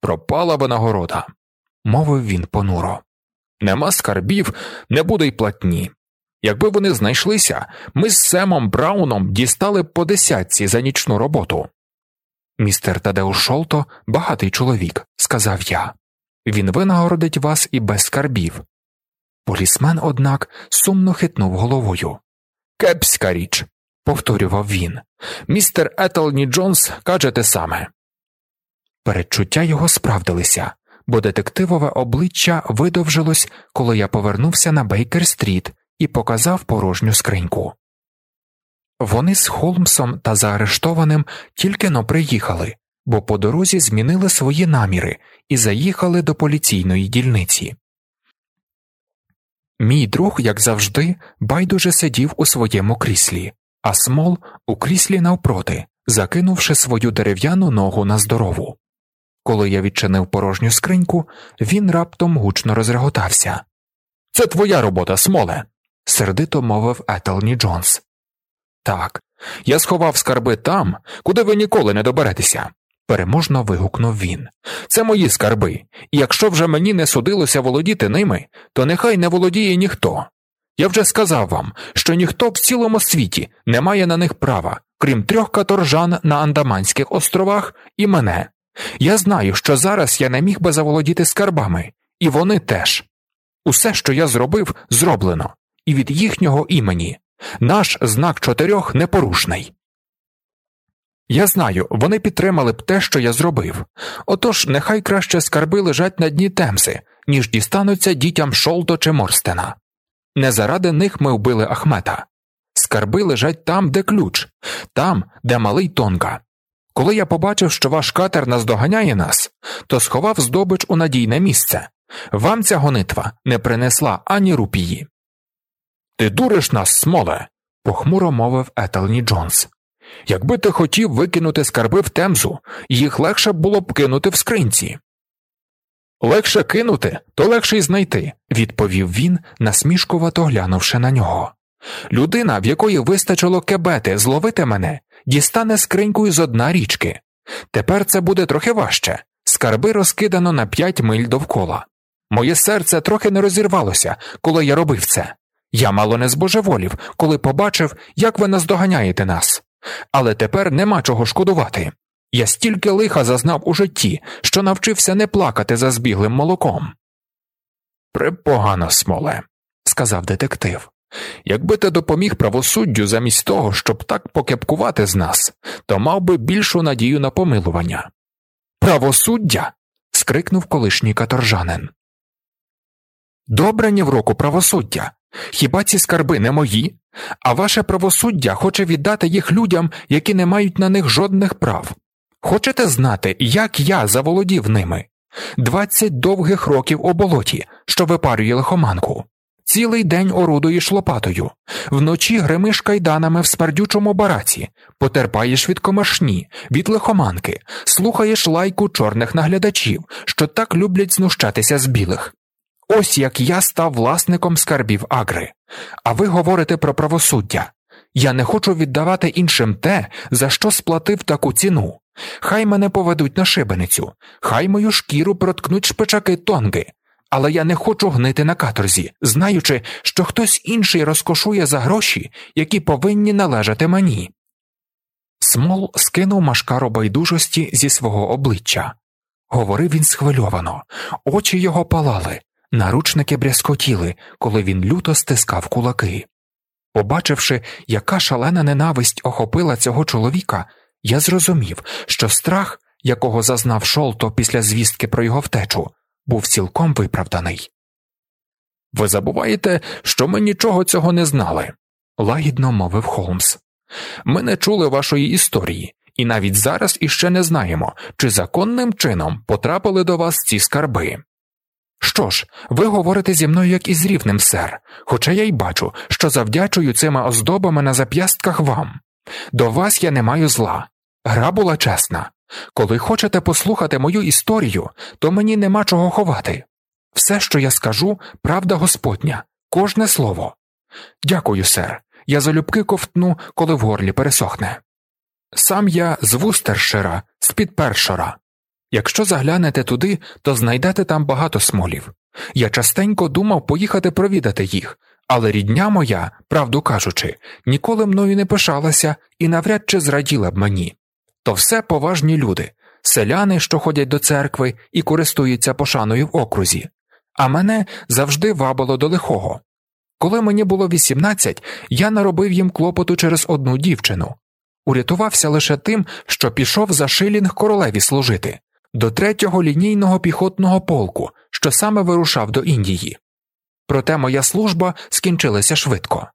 Пропала винагорода, мовив він понуро. Нема скарбів, не буде й платні. Якби вони знайшлися, ми з Семом Брауном дістали по десятці за нічну роботу. Містер Тадеуш Шолто багатий чоловік, сказав я. Він винагородить вас і без скарбів. Полісмен, однак, сумно хитнув головою. Кепська річ, повторював він. Містер Етелні Джонс каже те саме. Передчуття його справдилися, бо детективове обличчя видовжилось, коли я повернувся на Бейкер Стріт і показав порожню скриньку. Вони з Холмсом та заарештованим тільки но приїхали, бо по дорозі змінили свої наміри і заїхали до поліційної дільниці. Мій друг, як завжди, байдуже сидів у своєму кріслі, а смол у кріслі навпроти, закинувши свою дерев'яну ногу на здорову. Коли я відчинив порожню скриньку, він раптом гучно розреготався. Це твоя робота, смоле, сердито мовив Етелні Джонс. Так, я сховав скарби там, куди ви ніколи не доберетеся, переможно вигукнув він. Це мої скарби, і якщо вже мені не судилося володіти ними, то нехай не володіє ніхто. Я вже сказав вам, що ніхто в цілому світі не має на них права, крім трьох каторжан на Андаманських островах і мене. Я знаю, що зараз я не міг би заволодіти скарбами, і вони теж. Усе, що я зробив, зроблено, і від їхнього імені. Наш знак чотирьох непорушний. Я знаю, вони підтримали б те, що я зробив. Отож, нехай краще скарби лежать на дні Темзи, ніж дістануться дітям Шолдо чи Морстена. Не заради них ми вбили Ахмета. Скарби лежать там, де ключ, там, де малий тонка. Коли я побачив, що ваш катер наздоганяє нас, то сховав здобич у надійне місце. Вам ця гонитва не принесла ані рупії. Ти дуриш нас, смоле, похмуро мовив Етелні Джонс. Якби ти хотів викинути скарби в темзу, їх легше було б кинути в скринці. Легше кинути, то легше й знайти, відповів він, насмішкувато глянувши на нього. Людина, в якої вистачило кебети зловити мене, дістане скринькою з одна річки. Тепер це буде трохи важче скарби розкидано на п'ять миль довкола. Моє серце трохи не розірвалося, коли я робив це. Я мало не збожеволів, коли побачив, як ви наздоганяєте нас. Але тепер нема чого шкодувати. Я стільки лиха зазнав у житті, що навчився не плакати за збіглим молоком. Препогано, смоле, сказав детектив. Якби ти допоміг правосуддю замість того, щоб так покепкувати з нас, то мав би більшу надію на помилування. Правосуддя. скрикнув колишній каторжанин. Добре ні в року правосуддя. Хіба ці скарби не мої? А ваше правосуддя хоче віддати їх людям, які не мають на них жодних прав. Хочете знати, як я заволодів ними? Двадцять довгих років у болоті, що випарює лихоманку, цілий день орудуєш лопатою, вночі гримиш кайданами в смердючому бараці, потерпаєш від комашні, від лихоманки, слухаєш лайку чорних наглядачів, що так люблять знущатися з білих. Ось як я став власником скарбів Агри, а ви говорите про правосуддя. Я не хочу віддавати іншим те, за що сплатив таку ціну. Хай мене поведуть на шибеницю, хай мою шкіру проткнуть шпичаки тонги, але я не хочу гнити на каторзі, знаючи, що хтось інший розкошує за гроші, які повинні належати мені. Смол скинув машкару байдужості зі свого обличчя. Говорив він схвильовано, очі його палали, наручники брязкотіли, коли він люто стискав кулаки. Побачивши, яка шалена ненависть охопила цього чоловіка, я зрозумів, що страх, якого зазнав Шолто після звістки про його втечу, був цілком виправданий. Ви забуваєте, що ми нічого цього не знали, лагідно мовив Холмс. Ми не чули вашої історії, і навіть зараз іще не знаємо, чи законним чином потрапили до вас ці скарби. Що ж, ви говорите зі мною як із рівним, сер, хоча я й бачу, що завдячую цими оздобами на зап'ястках вам. До вас я не маю зла. Гра була чесна. Коли хочете послухати мою історію, то мені нема чого ховати. Все, що я скажу, правда Господня, кожне слово. Дякую, сер. Я залюбки ковтну, коли в горлі пересохне. Сам я з Вустершира, з під першора. Якщо заглянете туди, то знайдете там багато смолів. Я частенько думав поїхати провідати їх, але рідня моя, правду кажучи, ніколи мною не пишалася і навряд чи зраділа б мені. То все поважні люди, селяни, що ходять до церкви і користуються пошаною в окрузі, а мене завжди вабило до лихого. Коли мені було 18, я наробив їм клопоту через одну дівчину, урятувався лише тим, що пішов за шилінг королеві служити до третього лінійного піхотного полку, що саме вирушав до Індії. Проте моя служба скінчилася швидко,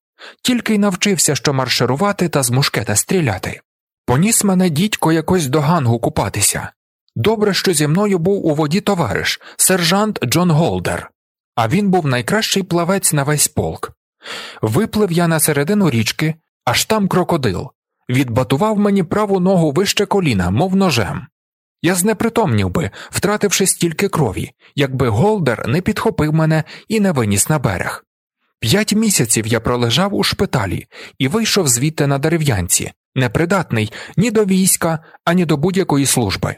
тільки й навчився, що марширувати та з мушкета стріляти. Поніс мене дідько якось до гангу купатися. Добре, що зі мною був у воді товариш, сержант Джон Голдер, а він був найкращий плавець на весь полк. Виплив я на середину річки, аж там крокодил, відбатував мені праву ногу вище коліна, мов ножем. Я знепритомнів би, втративши стільки крові, якби Голдер не підхопив мене і не виніс на берег. П'ять місяців я пролежав у шпиталі і вийшов звідти на дерев'янці, непридатний ні до війська, ані до будь-якої служби.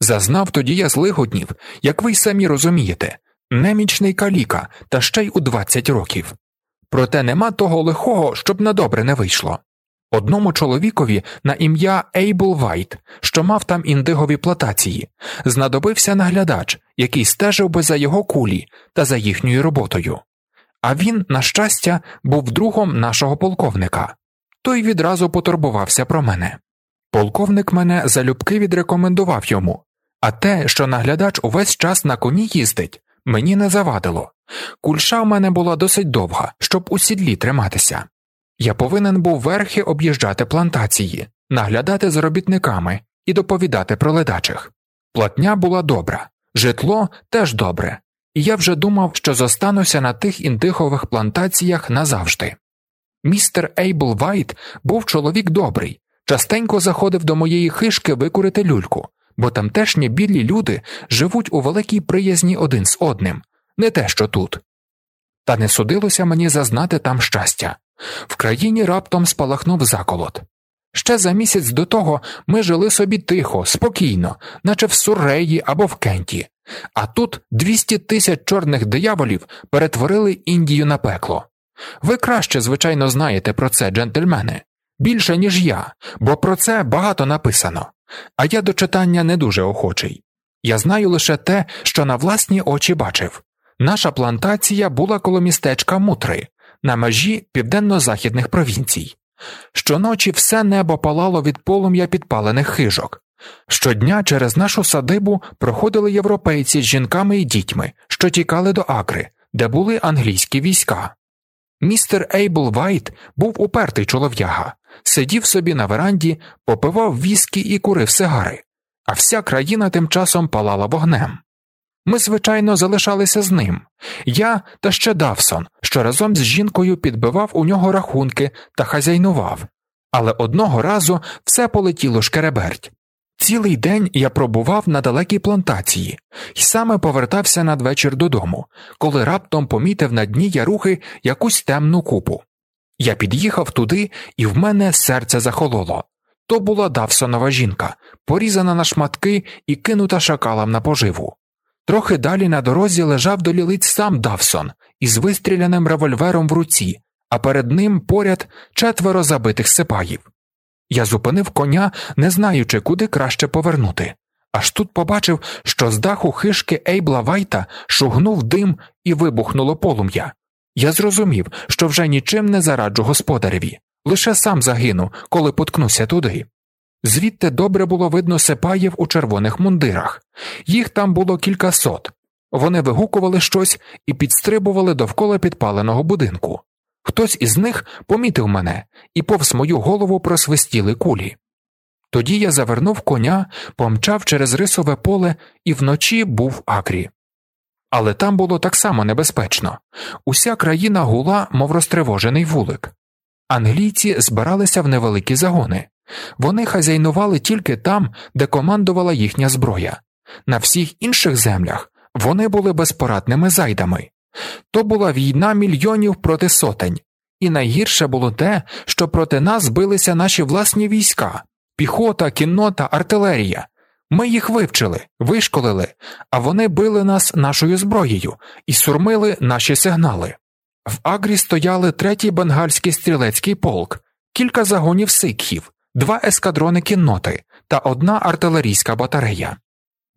Зазнав тоді я злигоднів, як ви й самі розумієте, немічний каліка та ще й у 20 років. Проте нема того лихого, щоб на добре не вийшло. Одному чоловікові на ім'я Ейбл Вайт, що мав там індигові плантації, знадобився наглядач, який стежив би за його кулі та за їхньою роботою. А він, на щастя, був другом нашого полковника. Той відразу потурбувався про мене. Полковник мене залюбки відрекомендував йому, а те, що наглядач увесь час на коні їздить, мені не завадило. Кульша в мене була досить довга, щоб у сідлі триматися. Я повинен був верхи об'їжджати плантації, наглядати за робітниками і доповідати про ледачих. Платня була добра, житло теж добре, і я вже думав, що зостануся на тих індихових плантаціях назавжди. Містер Ейбл Вайт був чоловік добрий, частенько заходив до моєї хижки викурити люльку, бо тамтешні білі люди живуть у великій приязні один з одним, не те що тут. Та не судилося мені зазнати там щастя. В країні раптом спалахнув заколот. Ще за місяць до того ми жили собі тихо, спокійно, наче в Сурреї або в Кенті, а тут 200 тисяч чорних дияволів перетворили Індію на пекло. Ви краще, звичайно, знаєте про це, джентльмени, більше, ніж я, бо про це багато написано, а я до читання не дуже охочий. Я знаю лише те, що на власні очі бачив. Наша плантація була коло містечка Мутри, на межі південно-західних провінцій. Щоночі все небо палало від полум'я підпалених хижок. Щодня через нашу садибу проходили європейці з жінками і дітьми, що тікали до Акри, де були англійські війська. Містер Ейбл Вайт був упертий чолов'яга, сидів собі на веранді, попивав віскі і курив сигари, а вся країна тим часом палала вогнем. Ми, звичайно, залишалися з ним я та ще Давсон, що разом з жінкою підбивав у нього рахунки та хазяйнував, але одного разу все полетіло шкереберть. Цілий день я пробував на далекій плантації і саме повертався надвечір додому, коли раптом помітив на дні ярухи якусь темну купу. Я під'їхав туди, і в мене серце захололо. То була Давсонова жінка, порізана на шматки і кинута шакалам на поживу. Трохи далі на дорозі лежав до лілиць сам Давсон із вистріляним револьвером в руці, а перед ним поряд четверо забитих сипаїв. Я зупинив коня, не знаючи, куди краще повернути. Аж тут побачив, що з даху хишки Ейбла Вайта шугнув дим і вибухнуло полум'я. Я зрозумів, що вже нічим не зараджу господареві, лише сам загину, коли поткнуся туди. Звідти добре було видно сипаїв у червоних мундирах, їх там було кількасот. Вони вигукували щось і підстрибували довкола підпаленого будинку. Хтось із них помітив мене і повз мою голову просвистіли кулі. Тоді я завернув коня, помчав через рисове поле і вночі був акрі. Але там було так само небезпечно уся країна гула, мов розтривожений вулик. Англійці збиралися в невеликі загони. Вони хазяйнували тільки там, де командувала їхня зброя. На всіх інших землях вони були безпорадними зайдами. То була війна мільйонів проти сотень, і найгірше було те, що проти нас билися наші власні війська піхота, кіннота, артилерія. Ми їх вивчили, вишколили, а вони били нас нашою зброєю і сурмили наші сигнали. В Агрі стояли третій бенгальський стрілецький полк, кілька загонів сикхів, два ескадрони кінноти та одна артилерійська батарея.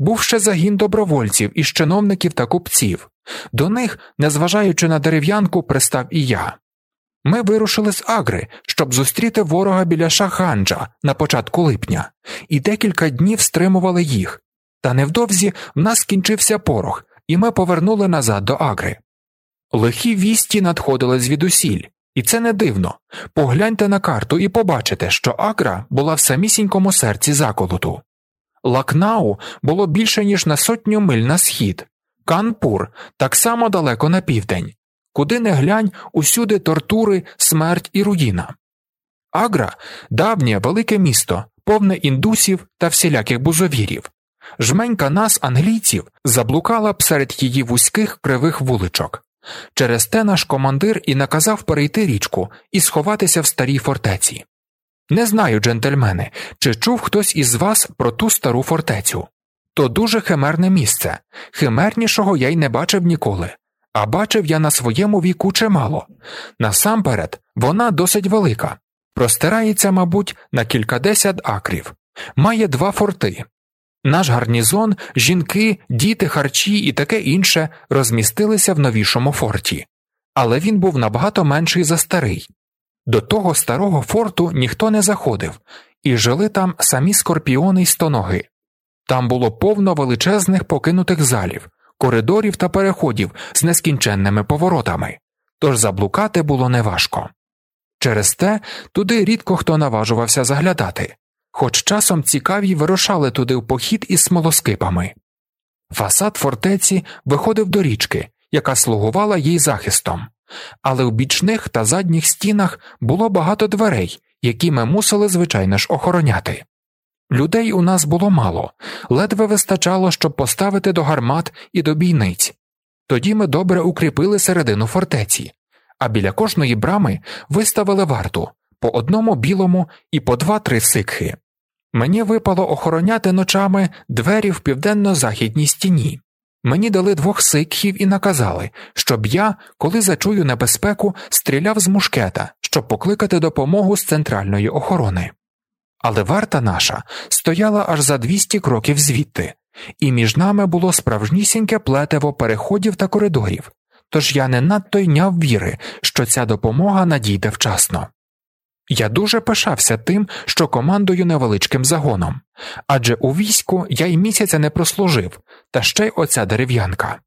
Був ще загін добровольців із чиновників та купців. До них, незважаючи на дерев'янку, пристав і я. Ми вирушили з Агри, щоб зустріти ворога біля Шаханджа на початку липня, і декілька днів стримували їх. Та невдовзі в нас скінчився порох, і ми повернули назад до Агри. Лихі вісті надходили звідусіль, і це не дивно. Погляньте на карту і побачите, що Агра була в самісінькому серці заколоту. Лакнау було більше, ніж на сотню миль на схід, Канпур так само далеко на південь, куди не глянь усюди тортури, смерть і руїна. Агра давнє велике місто, повне індусів та всіляких бузовірів. Жменька нас, англійців, заблукала б серед її вузьких кривих вуличок. Через те наш командир і наказав перейти річку і сховатися в старій фортеці. Не знаю, джентльмени, чи чув хтось із вас про ту стару фортецю. То дуже химерне місце, химернішого я й не бачив ніколи, а бачив я на своєму віку чимало. Насамперед, вона досить велика, простирається, мабуть, на кількадесят акрів, має два форти. Наш гарнізон, жінки, діти, харчі і таке інше розмістилися в новішому форті, але він був набагато менший за старий. До того старого форту ніхто не заходив, і жили там самі скорпіони й стоноги. Там було повно величезних покинутих залів, коридорів та переходів з нескінченними поворотами, тож заблукати було неважко. Через те туди рідко хто наважувався заглядати, хоч часом цікаві вирушали туди в похід із смолоскипами. Фасад фортеці виходив до річки, яка слугувала їй захистом, але у бічних та задніх стінах було багато дверей, які ми мусили, звичайно ж, охороняти. Людей у нас було мало, ледве вистачало, щоб поставити до гармат і до бійниць. Тоді ми добре укріпили середину фортеці, а біля кожної брами виставили варту по одному білому і по два-три сикхи. Мені випало охороняти ночами двері в південно-західній стіні. Мені дали двох сикхів і наказали, щоб я, коли зачую небезпеку, стріляв з мушкета, щоб покликати допомогу з центральної охорони. Але варта наша стояла аж за 200 кроків звідти, і між нами було справжнісіньке плетево переходів та коридорів, тож я не надто йняв віри, що ця допомога надійде вчасно. Я дуже пишався тим, що командую невеличким загоном, адже у війську я й місяця не прослужив, та ще й оця дерев'янка.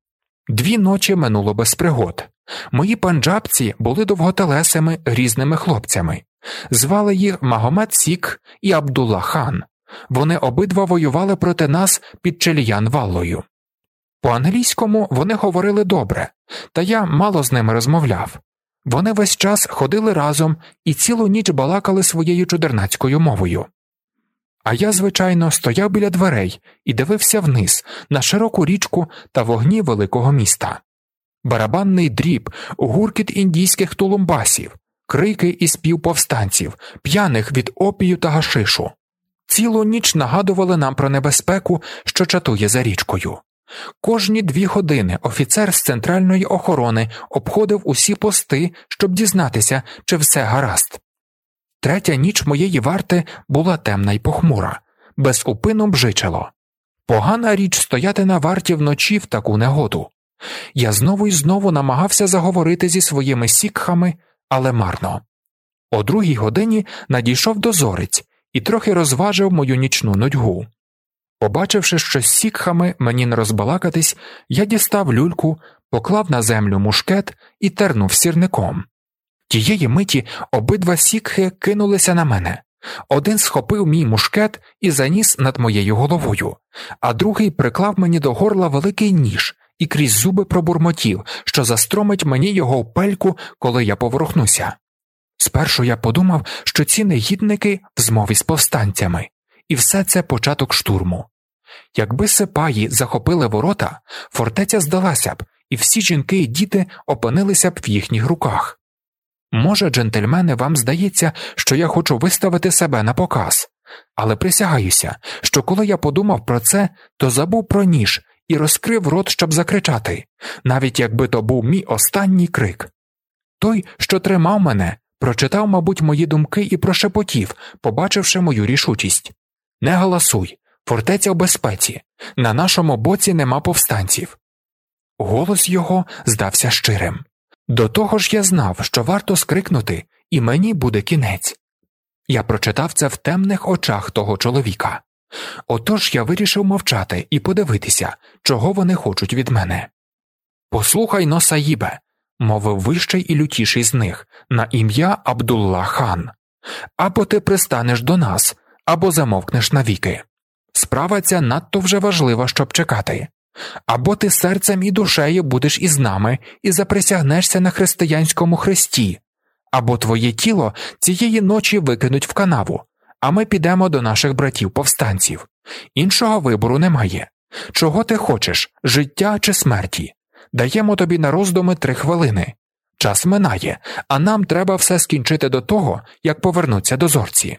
Дві ночі минуло без пригод. Мої панджабці були довготелесими грізними хлопцями, звали їх Магомед Сік і Абдулла хан. Вони обидва воювали проти нас під Челіян Валлою. По англійському вони говорили добре, та я мало з ними розмовляв. Вони весь час ходили разом і цілу ніч балакали своєю чудернацькою мовою. А я, звичайно, стояв біля дверей і дивився вниз на широку річку та вогні великого міста. Барабанний дріб, гуркіт індійських тулумбасів, крики і спів повстанців, п'яних від опію та гашишу. Цілу ніч нагадували нам про небезпеку, що чатує за річкою. Кожні дві години офіцер з центральної охорони обходив усі пости, щоб дізнатися, чи все гаразд. Третя ніч моєї варти була темна й похмура, без упину бжичило. Погана річ стояти на варті вночі в таку негоду. Я знову і знову намагався заговорити зі своїми сікхами, але марно. О другій годині надійшов дозорець і трохи розважив мою нічну нудьгу. Побачивши, що з сікхами мені не розбалакатись, я дістав люльку, поклав на землю мушкет і тернув сірником. Тієї миті обидва сікхи кинулися на мене. Один схопив мій мушкет і заніс над моєю головою, а другий приклав мені до горла великий ніж і крізь зуби пробурмотів, що застромить мені його в пельку, коли я поворухнуся. Спершу я подумав, що ці негідники в змові з повстанцями, і все це початок штурму. Якби сипаї захопили ворота, фортеця здалася б, і всі жінки і діти опинилися б в їхніх руках. Може, джентльмени, вам здається, що я хочу виставити себе на показ, але присягаюся, що коли я подумав про це, то забув про ніж і розкрив рот, щоб закричати, навіть якби то був мій останній крик. Той, що тримав мене, прочитав, мабуть, мої думки і прошепотів, побачивши мою рішучість. Не галасуй, фортеця в безпеці, на нашому боці нема повстанців. Голос його здався щирим. До того ж я знав, що варто скрикнути, і мені буде кінець. Я прочитав це в темних очах того чоловіка. Отож я вирішив мовчати і подивитися, чого вони хочуть від мене. Послухай но, Саїбе, мовив вищий і лютіший з них на ім'я Абдулла хан. Або ти пристанеш до нас, або замовкнеш навіки. Справа ця надто вже важлива, щоб чекати. Або ти серцем і душею будеш із нами і заприсягнешся на християнському хресті, або твоє тіло цієї ночі викинуть в канаву, а ми підемо до наших братів повстанців. Іншого вибору немає. Чого ти хочеш, життя чи смерті? Даємо тобі на роздуми три хвилини. Час минає, а нам треба все скінчити до того, як повернуться дозорці.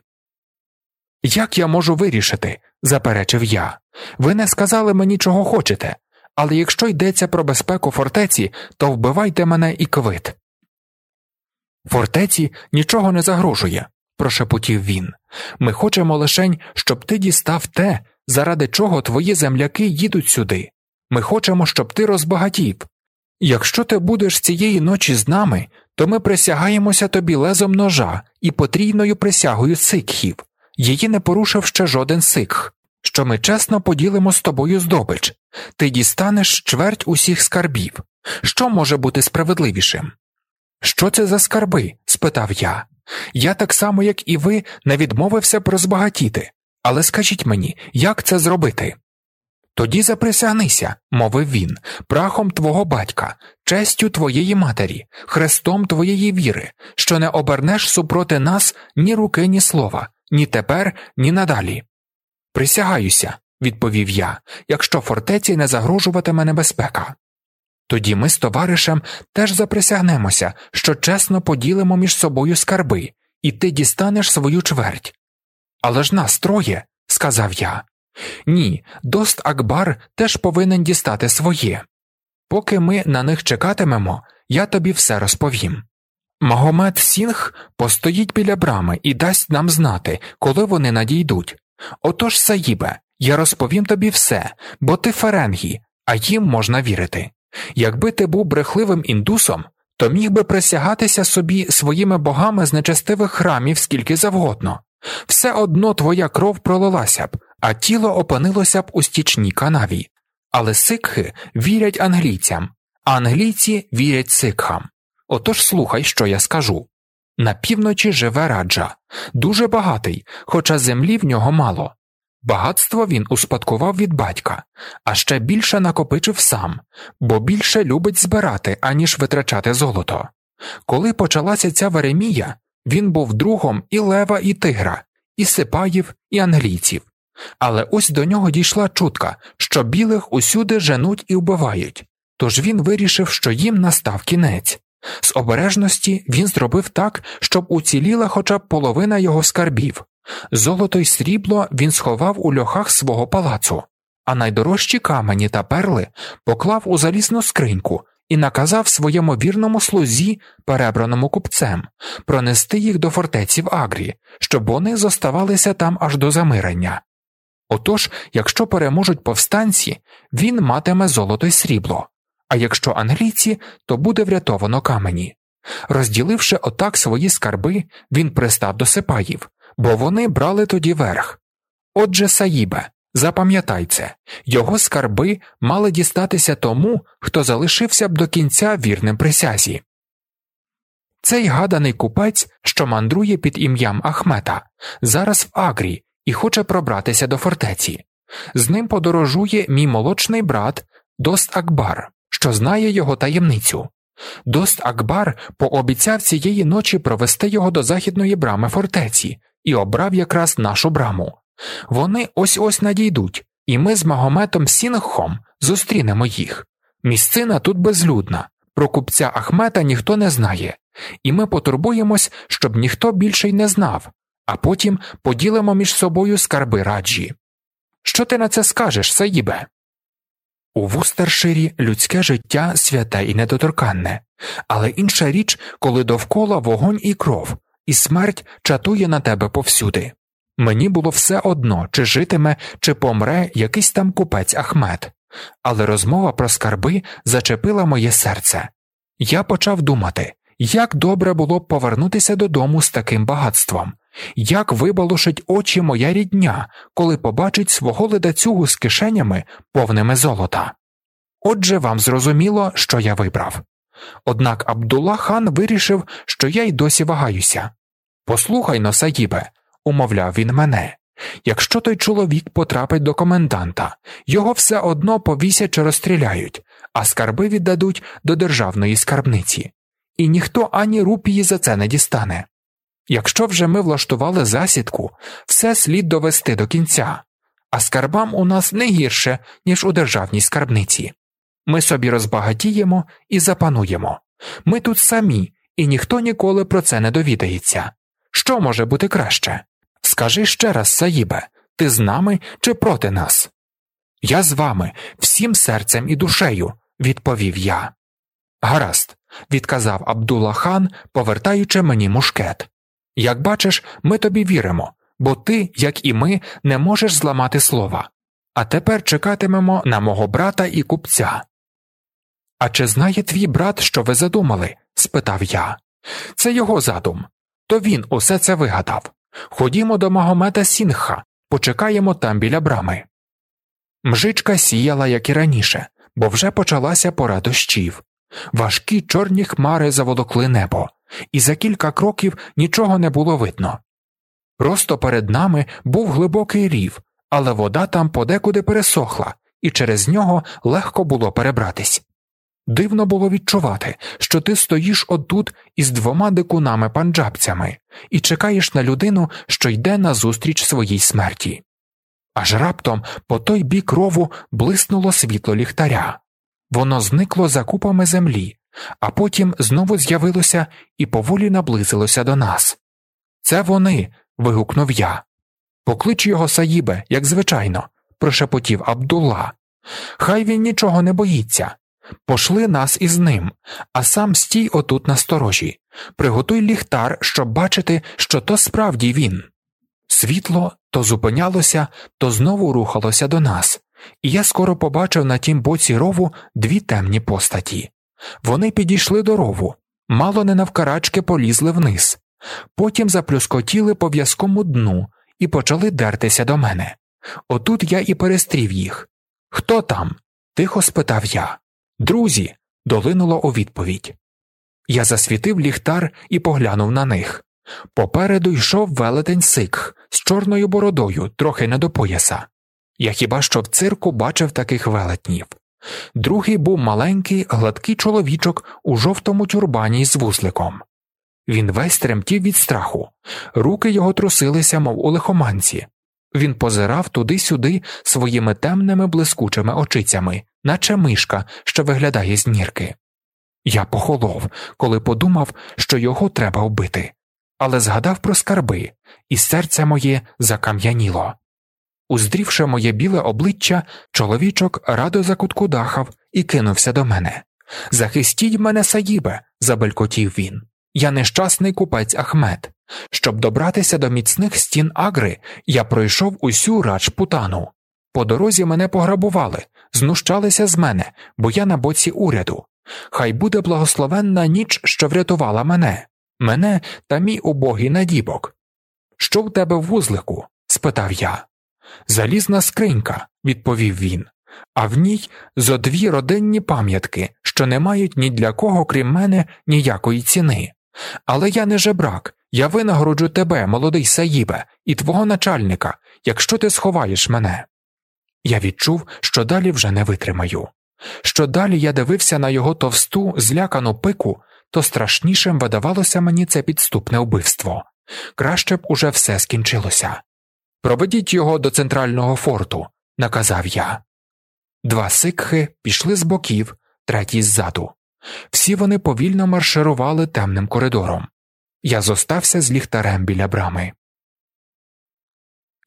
Як я можу вирішити, заперечив я. Ви не сказали мені, чого хочете, але якщо йдеться про безпеку фортеці, то вбивайте мене і квит. Фортеці нічого не загрожує, прошепотів він. Ми хочемо лишень, щоб ти дістав те, заради чого твої земляки їдуть сюди. Ми хочемо, щоб ти розбагатів. Якщо ти будеш цієї ночі з нами, то ми присягаємося тобі лезом ножа і потрійною присягою сикхів, її не порушив ще жоден сикх, що ми чесно поділимо з тобою здобич, ти дістанеш чверть усіх скарбів. Що може бути справедливішим? Що це за скарби? спитав я. Я так само, як і ви, не відмовився б розбагатіти, але скажіть мені, як це зробити? Тоді заприсягнися, мовив він, прахом твого батька, честю твоєї матері, хрестом твоєї віри, що не обернеш супроти нас ні руки, ні слова, ні тепер, ні надалі. Присягаюся, відповів я, якщо фортеці не загрожуватиме небезпека. Тоді ми з товаришем теж заприсягнемося, що чесно поділимо між собою скарби, і ти дістанеш свою чверть. Але ж нас троє, сказав я. Ні, дост Акбар теж повинен дістати своє. Поки ми на них чекатимемо, я тобі все розповім. Магомед Сінг постоїть біля брами і дасть нам знати, коли вони надійдуть. Отож, Саїбе, я розповім тобі все, бо ти ференгі, а їм можна вірити. Якби ти був брехливим індусом, то міг би присягатися собі своїми богами з нечестивих храмів скільки завгодно. Все одно твоя кров пролилася б, а тіло опинилося б у стічній канаві. Але сикхи вірять англійцям, а англійці вірять сикхам. Отож слухай, що я скажу. На півночі живе раджа, дуже багатий, хоча землі в нього мало. Багатство він успадкував від батька, а ще більше накопичив сам, бо більше любить збирати, аніж витрачати золото. Коли почалася ця Веремія, він був другом і лева, і тигра, і сипаїв, і англійців. Але ось до нього дійшла чутка, що білих усюди женуть і вбивають, тож він вирішив, що їм настав кінець. З обережності він зробив так, щоб уціліла хоча б половина його скарбів. Золото й срібло він сховав у льохах свого палацу, а найдорожчі камені та перли поклав у залізну скриньку і наказав своєму вірному слузі, перебраному купцем, пронести їх до фортеці в Агрі, щоб вони зоставалися там аж до замирення. Отож, якщо переможуть повстанці, він матиме золото й срібло, а якщо англійці, то буде врятовано камені. Розділивши отак свої скарби, він пристав до сипаїв, бо вони брали тоді верх. Отже, Саїбе, запам'ятай це, його скарби мали дістатися тому, хто залишився б до кінця вірним присязі. Цей гаданий купець, що мандрує під ім'ям Ахмета, зараз в Агрі і хоче пробратися до фортеці. З ним подорожує мій молочний брат Дост Акбар, що знає його таємницю. Дост Акбар пообіцяв цієї ночі провести його до західної брами фортеці і обрав якраз нашу браму. Вони ось ось надійдуть, і ми з Магометом Сінгхом зустрінемо їх. Місцина тут безлюдна, про купця Ахмета ніхто не знає, і ми потурбуємось, щоб ніхто більше й не знав, а потім поділимо між собою скарби раджі. Що ти на це скажеш, Саїбе? У Вустерширі людське життя святе і недоторканне, але інша річ, коли довкола вогонь і кров, і смерть чатує на тебе повсюди. Мені було все одно, чи житиме, чи помре якийсь там купець Ахмед, але розмова про скарби зачепила моє серце. Я почав думати, як добре було б повернутися додому з таким багатством, як вибалушить очі моя рідня, коли побачить свого ледацюгу з кишенями повними золота. Отже, вам зрозуміло, що я вибрав. Однак Абдулла хан вирішив, що я й досі вагаюся. Послухай но, Саїбе, умовляв він мене. Якщо той чоловік потрапить до коменданта, його все одно повісять чи розстріляють, а скарби віддадуть до державної скарбниці, і ніхто ані рупії за це не дістане. Якщо вже ми влаштували засідку, все слід довести до кінця, а скарбам у нас не гірше, ніж у державній скарбниці. Ми собі розбагатіємо і запануємо. Ми тут самі, і ніхто ніколи про це не довідається. Що може бути краще? Скажи ще раз, Саїбе, ти з нами чи проти нас? Я з вами, всім серцем і душею, відповів я. Гаразд, відказав Абдулла хан, повертаючи мені мушкет. Як бачиш, ми тобі віримо, бо ти, як і ми, не можеш зламати слова. А тепер чекатимемо на мого брата і купця. А чи знає твій брат, що ви задумали? спитав я. Це його задум. То він усе це вигадав. Ходімо до Магомета Сінха, почекаємо там біля брами. Мжичка сіяла, як і раніше, бо вже почалася пора дощів. Важкі чорні хмари заволокли небо, і за кілька кроків нічого не було видно. Просто перед нами був глибокий рів, але вода там подекуди пересохла, і через нього легко було перебратись. Дивно було відчувати, що ти стоїш отут із двома дикунами панджабцями і чекаєш на людину, що йде назустріч своїй смерті. Аж раптом по той бік рову блиснуло світло ліхтаря, воно зникло за купами землі, а потім знову з'явилося і поволі наблизилося до нас. Це вони. вигукнув я. Поклич його Саїбе, як звичайно, прошепотів Абдулла. Хай він нічого не боїться. Пошли нас із ним, а сам стій отут на сторожі, приготуй ліхтар, щоб бачити, що то справді він. Світло то зупинялося, то знову рухалося до нас, і я скоро побачив на тім боці рову дві темні постаті. Вони підійшли до рову, мало не навкарачки полізли вниз, потім заплюскотіли по в'язкому дну і почали дертися до мене. Отут я і перестрів їх. Хто там? тихо спитав я. Друзі, долинуло у відповідь. Я засвітив ліхтар і поглянув на них. Попереду йшов велетень сикх з чорною бородою, трохи не до пояса. Я хіба що в цирку бачив таких велетнів. Другий був маленький, гладкий чоловічок у жовтому тюрбані з вузликом. Він весь тремтів від страху, руки його трусилися, мов у лихоманці. Він позирав туди-сюди своїми темними блискучими очицями, наче мишка, що виглядає з нірки. Я похолов, коли подумав, що його треба вбити, але згадав про скарби, і серце моє закам'яніло. Уздрівши моє біле обличчя, чоловічок радо закуткудахав і кинувся до мене. Захистіть мене, Саїбе, забелькотів він. Я нещасний купець Ахмед. Щоб добратися до міцних стін Агри, я пройшов усю рач путану. По дорозі мене пограбували, знущалися з мене, бо я на боці уряду. Хай буде благословенна ніч, що врятувала мене, мене та мій убогий надібок. Що в тебе в вузлику? спитав я. Залізна скринька, відповів він, а в ній зо дві родинні пам'ятки, що не мають ні для кого, крім мене, ніякої ціни. Але я не жебрак, я винагороджу тебе, молодий Саїбе, і твого начальника, якщо ти сховаєш мене. Я відчув, що далі вже не витримаю. Що далі я дивився на його товсту, злякану пику, то страшнішим видавалося мені це підступне вбивство. Краще б уже все скінчилося. Проведіть його до центрального форту, наказав я. Два сикхи пішли з боків, третій ззаду. Всі вони повільно марширували темним коридором. Я зостався з ліхтарем біля брами.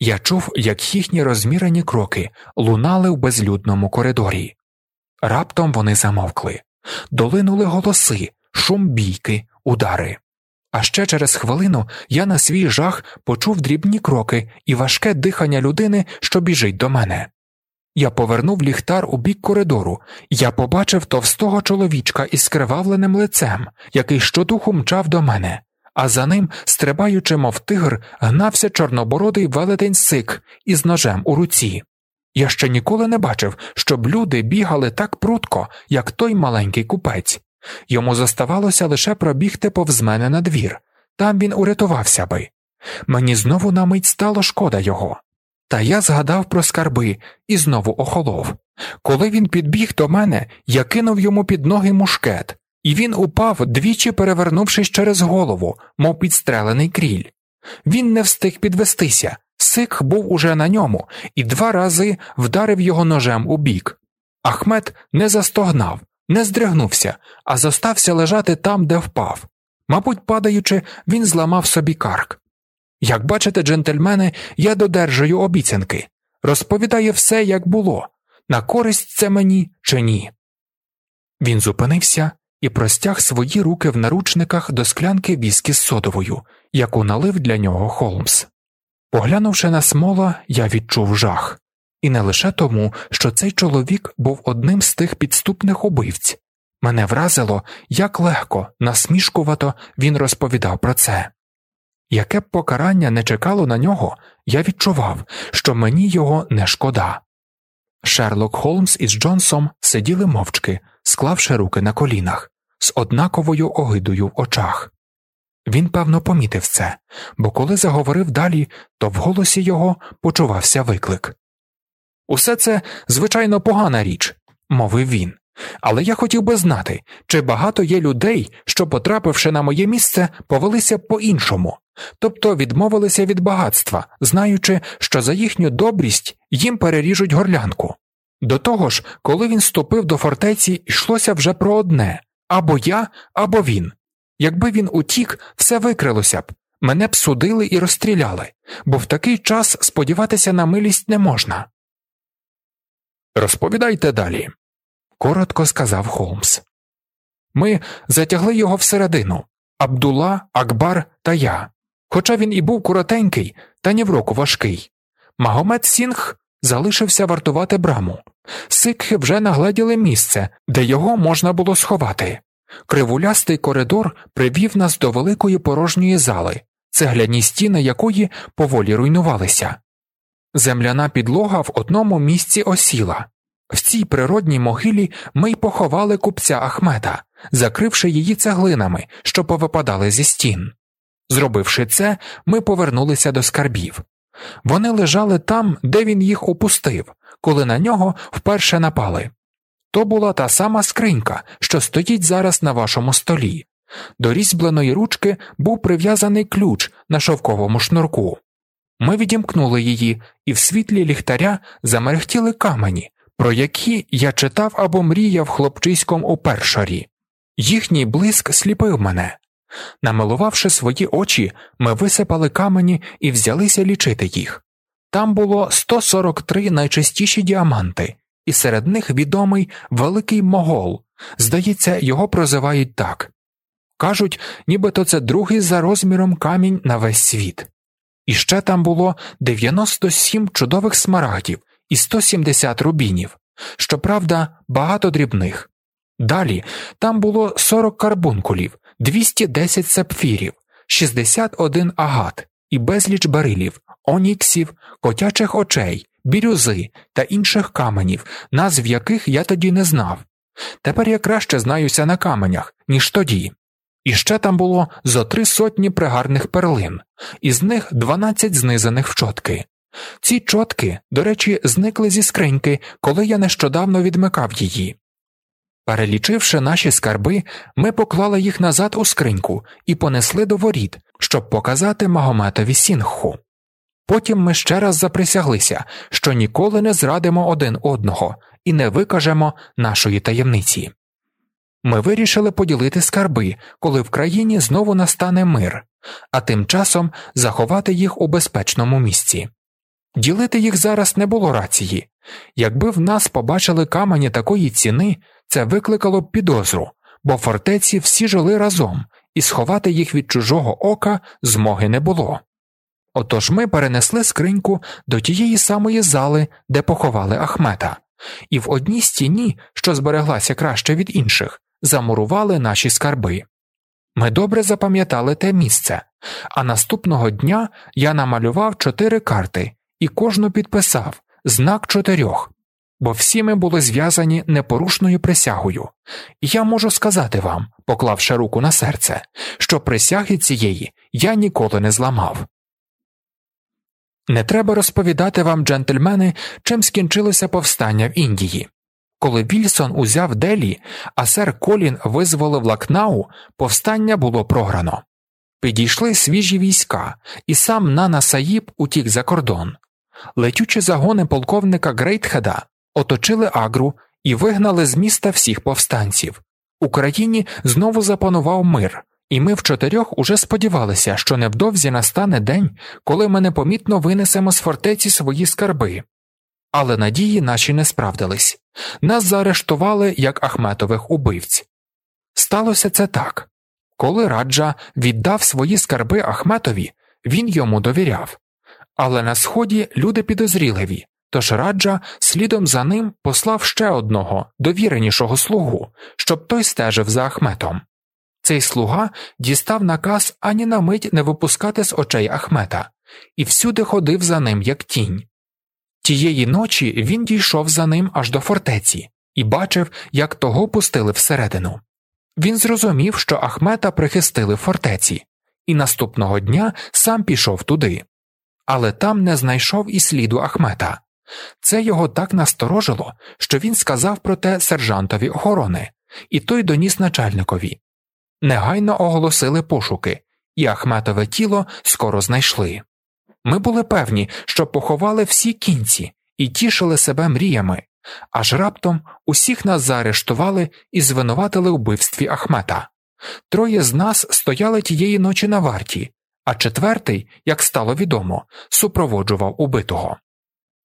Я чув, як їхні розмірені кроки лунали в безлюдному коридорі. Раптом вони замовкли, долинули голоси, шум бійки, удари. А ще через хвилину я на свій жах почув дрібні кроки і важке дихання людини, що біжить до мене. Я повернув ліхтар у бік коридору, я побачив товстого чоловічка із скривавленим лицем, який щодуху мчав до мене, а за ним, стрибаючи, мов тигр, гнався чорнобородий велетень сик із ножем у руці. Я ще ніколи не бачив, щоб люди бігали так прутко, як той маленький купець. Йому зоставалося лише пробігти повз мене на двір. там він урятувався би. Мені знову на мить стало шкода його. Та я згадав про скарби і знову охолов. Коли він підбіг до мене, я кинув йому під ноги мушкет, і він упав, двічі перевернувшись через голову, мов підстрелений кріль. Він не встиг підвестися, сик був уже на ньому і два рази вдарив його ножем у бік. Ахмед не застогнав, не здригнувся, а зостався лежати там, де впав. Мабуть, падаючи, він зламав собі карк. Як бачите, джентльмени, я додержую обіцянки, розповідає все, як було, на користь це мені чи ні. Він зупинився і простяг свої руки в наручниках до склянки віскі з содовою, яку налив для нього Холмс. Поглянувши на смола, я відчув жах, і не лише тому, що цей чоловік був одним з тих підступних убивць. Мене вразило, як легко, насмішкувато він розповідав про це. Яке б покарання не чекало на нього, я відчував, що мені його не шкода. Шерлок Холмс із Джонсом сиділи мовчки, склавши руки на колінах, з однаковою огидою в очах. Він, певно, помітив це, бо коли заговорив далі, то в голосі його почувався виклик. Усе це, звичайно, погана річ, мовив він, але я хотів би знати, чи багато є людей, що, потрапивши на моє місце, повелися по іншому, тобто відмовилися від багатства, знаючи, що за їхню добрість їм переріжуть горлянку. До того ж, коли він ступив до фортеці, йшлося вже про одне або я, або він. Якби він утік, все викрилося б, мене б судили і розстріляли, бо в такий час сподіватися на милість не можна. Розповідайте далі, коротко сказав Холмс. Ми затягли його всередину Абдула, Акбар та я. Хоча він і був коротенький, та ні в року важкий. Магомед Сінг залишився вартувати браму. Сикхи вже нагледіли місце, де його можна було сховати. Кривулястий коридор привів нас до великої порожньої зали, цегляні стіни якої поволі руйнувалися. Земляна підлога в одному місці осіла. В цій природній могилі ми й поховали купця Ахмета, закривши її цеглинами, що повипадали зі стін. Зробивши це, ми повернулися до скарбів. Вони лежали там, де він їх опустив, коли на нього вперше напали. То була та сама скринька, що стоїть зараз на вашому столі. До різьбленої ручки був прив'язаний ключ на шовковому шнурку. Ми відімкнули її, і в світлі ліхтаря замерехтіли камені, про які я читав або мріяв хлопчиськом у першарі. Їхній блиск сліпив мене. Намилувавши свої очі, ми висипали камені і взялися лічити їх. Там було 143 найчистіші діаманти, і серед них відомий великий могол. Здається, його прозивають так. Кажуть, нібито це другий за розміром камінь на весь світ. І ще там було 97 чудових смарагдів і 170 рубінів, щоправда, багато дрібних. Далі там було 40 карбункулів, 210 сапфірів, 61 агат і безліч барилів, оніксів, котячих очей, бірюзи та інших каменів, назв яких я тоді не знав. Тепер я краще знаюся на каменях, ніж тоді. І ще там було зо три сотні пригарних перлин, із них 12 знизаних в чотки. Ці чотки, до речі, зникли зі скриньки, коли я нещодавно відмикав її. Перелічивши наші скарби, ми поклали їх назад у скриньку і понесли до воріт, щоб показати Магометові Сінгху. Потім ми ще раз заприсяглися, що ніколи не зрадимо один одного і не викажемо нашої таємниці. Ми вирішили поділити скарби, коли в країні знову настане мир, а тим часом заховати їх у безпечному місці. Ділити їх зараз не було рації. Якби в нас побачили камені такої ціни, це викликало б підозру, бо фортеці всі жили разом, і сховати їх від чужого ока змоги не було. Отож ми перенесли скриньку до тієї самої зали, де поховали Ахмета, і в одній стіні, що збереглася краще від інших, замурували наші скарби. Ми добре запам'ятали те місце, а наступного дня я намалював чотири карти і кожну підписав знак чотирьох, бо всі ми були зв'язані непорушною присягою, і я можу сказати вам, поклавши руку на серце, що присяги цієї я ніколи не зламав. Не треба розповідати вам, джентльмени, чим скінчилося повстання в Індії. Коли Вільсон узяв Делі, а сер Колін визволив Лакнау, повстання було програно. Підійшли свіжі війська, і сам Нана Саїб утік за кордон. Летючі загони полковника Грейтхеда оточили агру і вигнали з міста всіх повстанців. У країні знову запанував мир, і ми в чотирьох уже сподівалися, що невдовзі настане день, коли ми непомітно винесемо з фортеці свої скарби. Але надії наші не справдились нас заарештували як Ахметових убивць. Сталося це так коли раджа віддав свої скарби Ахметові, він йому довіряв. Але на сході люди підозріливі, тож раджа слідом за ним послав ще одного довіренішого слугу, щоб той стежив за Ахметом. Цей слуга дістав наказ ані на мить не випускати з очей Ахмета і всюди ходив за ним, як тінь. Тієї ночі він дійшов за ним аж до фортеці і бачив, як того пустили всередину. Він зрозумів, що Ахмета прихистили в фортеці, і наступного дня сам пішов туди, але там не знайшов і сліду Ахмета. Це його так насторожило, що він сказав про те сержантові охорони, і той доніс начальникові. Негайно оголосили пошуки, і Ахметове тіло скоро знайшли. Ми були певні, що поховали всі кінці і тішили себе мріями, аж раптом усіх нас заарештували і звинуватили у вбивстві Ахмета. Троє з нас стояли тієї ночі на варті, а четвертий, як стало відомо, супроводжував убитого.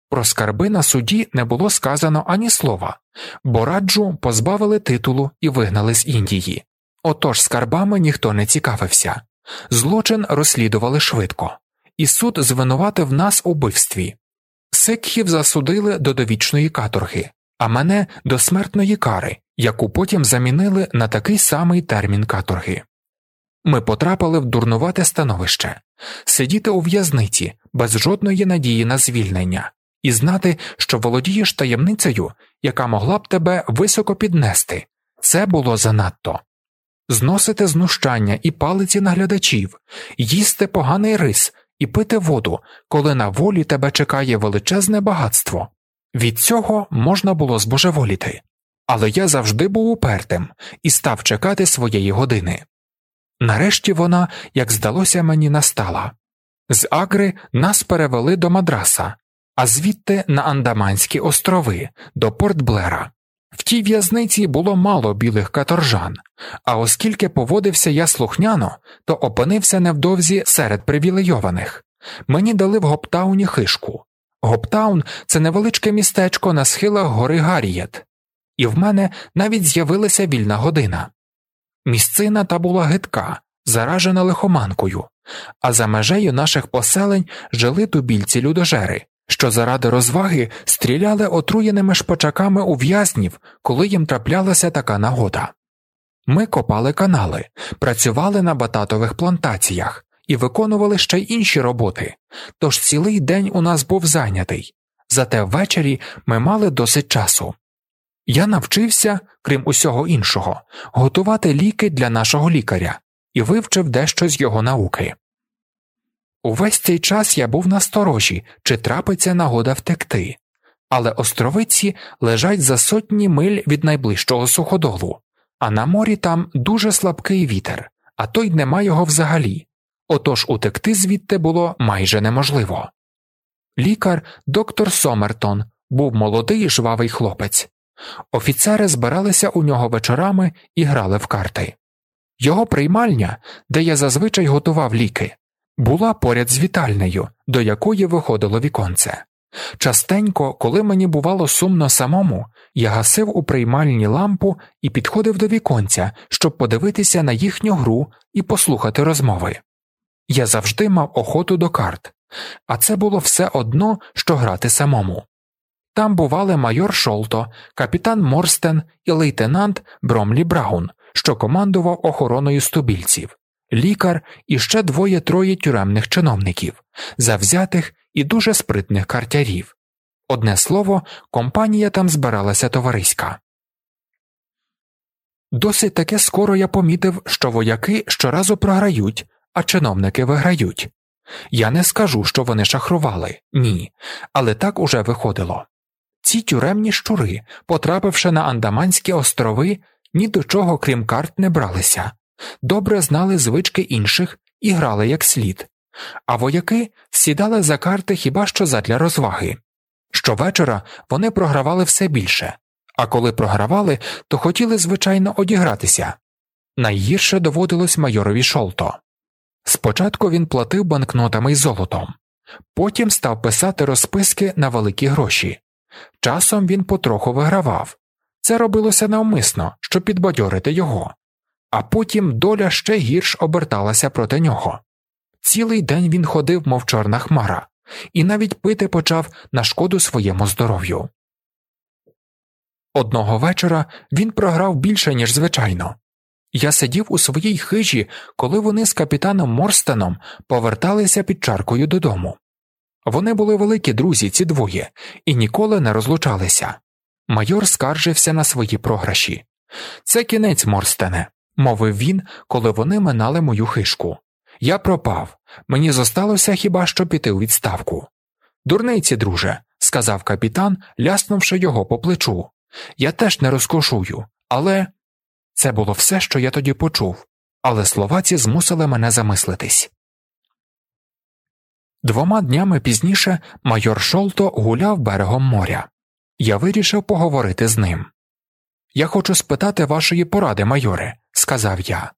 Про скарби на суді не було сказано ані слова, бо раджу позбавили титулу і вигнали з Індії. Отож скарбами ніхто не цікавився. Злочин розслідували швидко, і суд звинуватив нас у вбивстві. Секхів засудили до довічної каторги, а мене до смертної кари, яку потім замінили на такий самий термін каторги. Ми потрапили в дурнувате становище сидіти у в'язниці без жодної надії на звільнення, і знати, що володієш таємницею, яка могла б тебе високо піднести, це було занадто. Зносити знущання і палиці наглядачів, їсти поганий рис і пити воду, коли на волі тебе чекає величезне багатство. Від цього можна було збожеволіти, але я завжди був упертим і став чекати своєї години. Нарешті вона, як здалося мені, настала. З Агри нас перевели до Мадраса, а звідти на Андаманські острови, до Порт Блера. В тій в'язниці було мало білих каторжан, а оскільки поводився я слухняно, то опинився невдовзі серед привілейованих. Мені дали в Гоптауні хишку. Гоптаун це невеличке містечко на схилах гори Гаррієт, і в мене навіть з'явилася вільна година. Місцина та була гидка, заражена лихоманкою, а за межею наших поселень жили тубільці людожери, що заради розваги стріляли отруєними шпочаками у в'язнів, коли їм траплялася така нагода. Ми копали канали, працювали на бататових плантаціях і виконували ще й інші роботи, тож цілий день у нас був зайнятий, зате ввечері ми мали досить часу. Я навчився, крім усього іншого, готувати ліки для нашого лікаря і вивчив дещо з його науки. Увесь цей час я був насторожі, чи трапиться нагода втекти, але островиці лежать за сотні миль від найближчого суходолу, а на морі там дуже слабкий вітер, а то й нема його взагалі, отож утекти звідти було майже неможливо. Лікар, доктор Сомертон, був молодий жвавий хлопець. Офіцери збиралися у нього вечорами і грали в карти. Його приймальня, де я зазвичай готував ліки, була поряд з вітальнею, до якої виходило віконце. Частенько, коли мені бувало сумно самому, я гасив у приймальні лампу і підходив до віконця, щоб подивитися на їхню гру і послухати розмови. Я завжди мав охоту до карт, а це було все одно, що грати самому. Там бували майор Шолто, капітан Морстен і лейтенант Бромлі Браун, що командував охороною стубільців, лікар і ще двоє троє тюремних чиновників, завзятих і дуже спритних картярів. Одне слово, компанія там збиралася товариська. Досить таке скоро я помітив, що вояки щоразу програють, а чиновники виграють. Я не скажу, що вони шахрували, ні, але так уже виходило. Ці тюремні щури, потрапивши на Андаманські острови, ні до чого, крім карт, не бралися, добре знали звички інших і грали як слід, а вояки сідали за карти хіба що задля розваги. Щовечора вони програвали все більше, а коли програвали, то хотіли, звичайно, одігратися. Найгірше доводилось майорові Шолто. Спочатку він платив банкнотами й золотом, потім став писати розписки на великі гроші. Часом він потроху вигравав це робилося навмисно, щоб підбадьорити його, а потім доля ще гірш оберталася проти нього. Цілий день він ходив, мов чорна хмара, і навіть пити почав на шкоду своєму здоров'ю. Одного вечора він програв більше, ніж звичайно. Я сидів у своїй хижі, коли вони з капітаном Морстеном поверталися під чаркою додому. Вони були великі друзі, ці двоє, і ніколи не розлучалися. Майор скаржився на свої програші. Це кінець, Морстене, мовив він, коли вони минали мою хишку. Я пропав, мені зосталося хіба що піти у відставку. Дурниці, друже, сказав капітан, ляснувши його по плечу. Я теж не розкошую, але це було все, що я тоді почув, але слова ці змусили мене замислитись. Двома днями пізніше майор Шолто гуляв берегом моря. Я вирішив поговорити з ним. Я хочу спитати вашої поради, майоре, сказав я.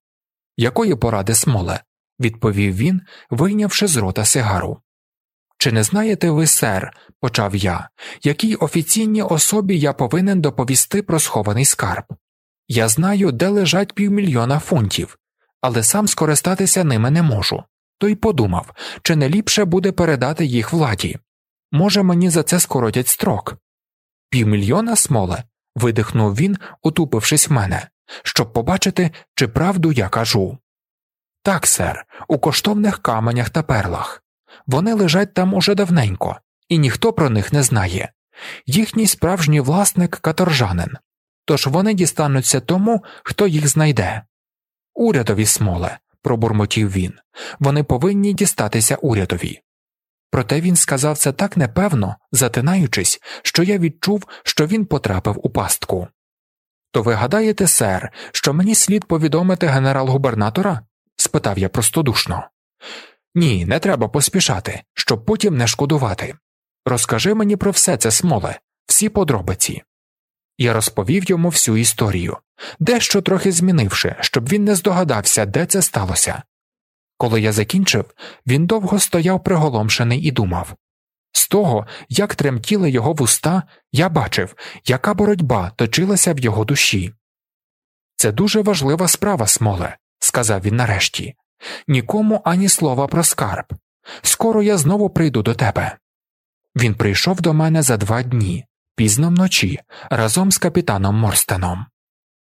Якої поради смоле? відповів він, вийнявши з рота сигару. Чи не знаєте ви, сер, почав я, якій офіційній особі я повинен доповісти про схований скарб? Я знаю, де лежать півмільйона фунтів, але сам скористатися ними не можу. То й подумав, чи не ліпше буде передати їх владі. Може, мені за це скоротять строк. Півмільйона смоле. видихнув він, утупившись в мене, щоб побачити, чи правду я кажу. Так, сер, у коштовних каменях та перлах. Вони лежать там уже давненько, і ніхто про них не знає. Їхній справжній власник каторжанин, тож вони дістануться тому, хто їх знайде. Урядові смоле, пробурмотів він, вони повинні дістатися урядові. Проте він сказав це так непевно, затинаючись, що я відчув, що він потрапив у пастку. То ви гадаєте, сер, що мені слід повідомити генерал губернатора? спитав я простодушно. Ні, не треба поспішати, щоб потім не шкодувати. Розкажи мені про все це смоле, всі подробиці. Я розповів йому всю історію, дещо трохи змінивши, щоб він не здогадався, де це сталося. Коли я закінчив, він довго стояв приголомшений і думав з того, як тремтіли його вуста, я бачив, яка боротьба точилася в його душі. Це дуже важлива справа, Смоле, сказав він нарешті. Нікому ані слова про скарб. Скоро я знову прийду до тебе. Він прийшов до мене за два дні, пізно вночі, разом з капітаном Морстеном.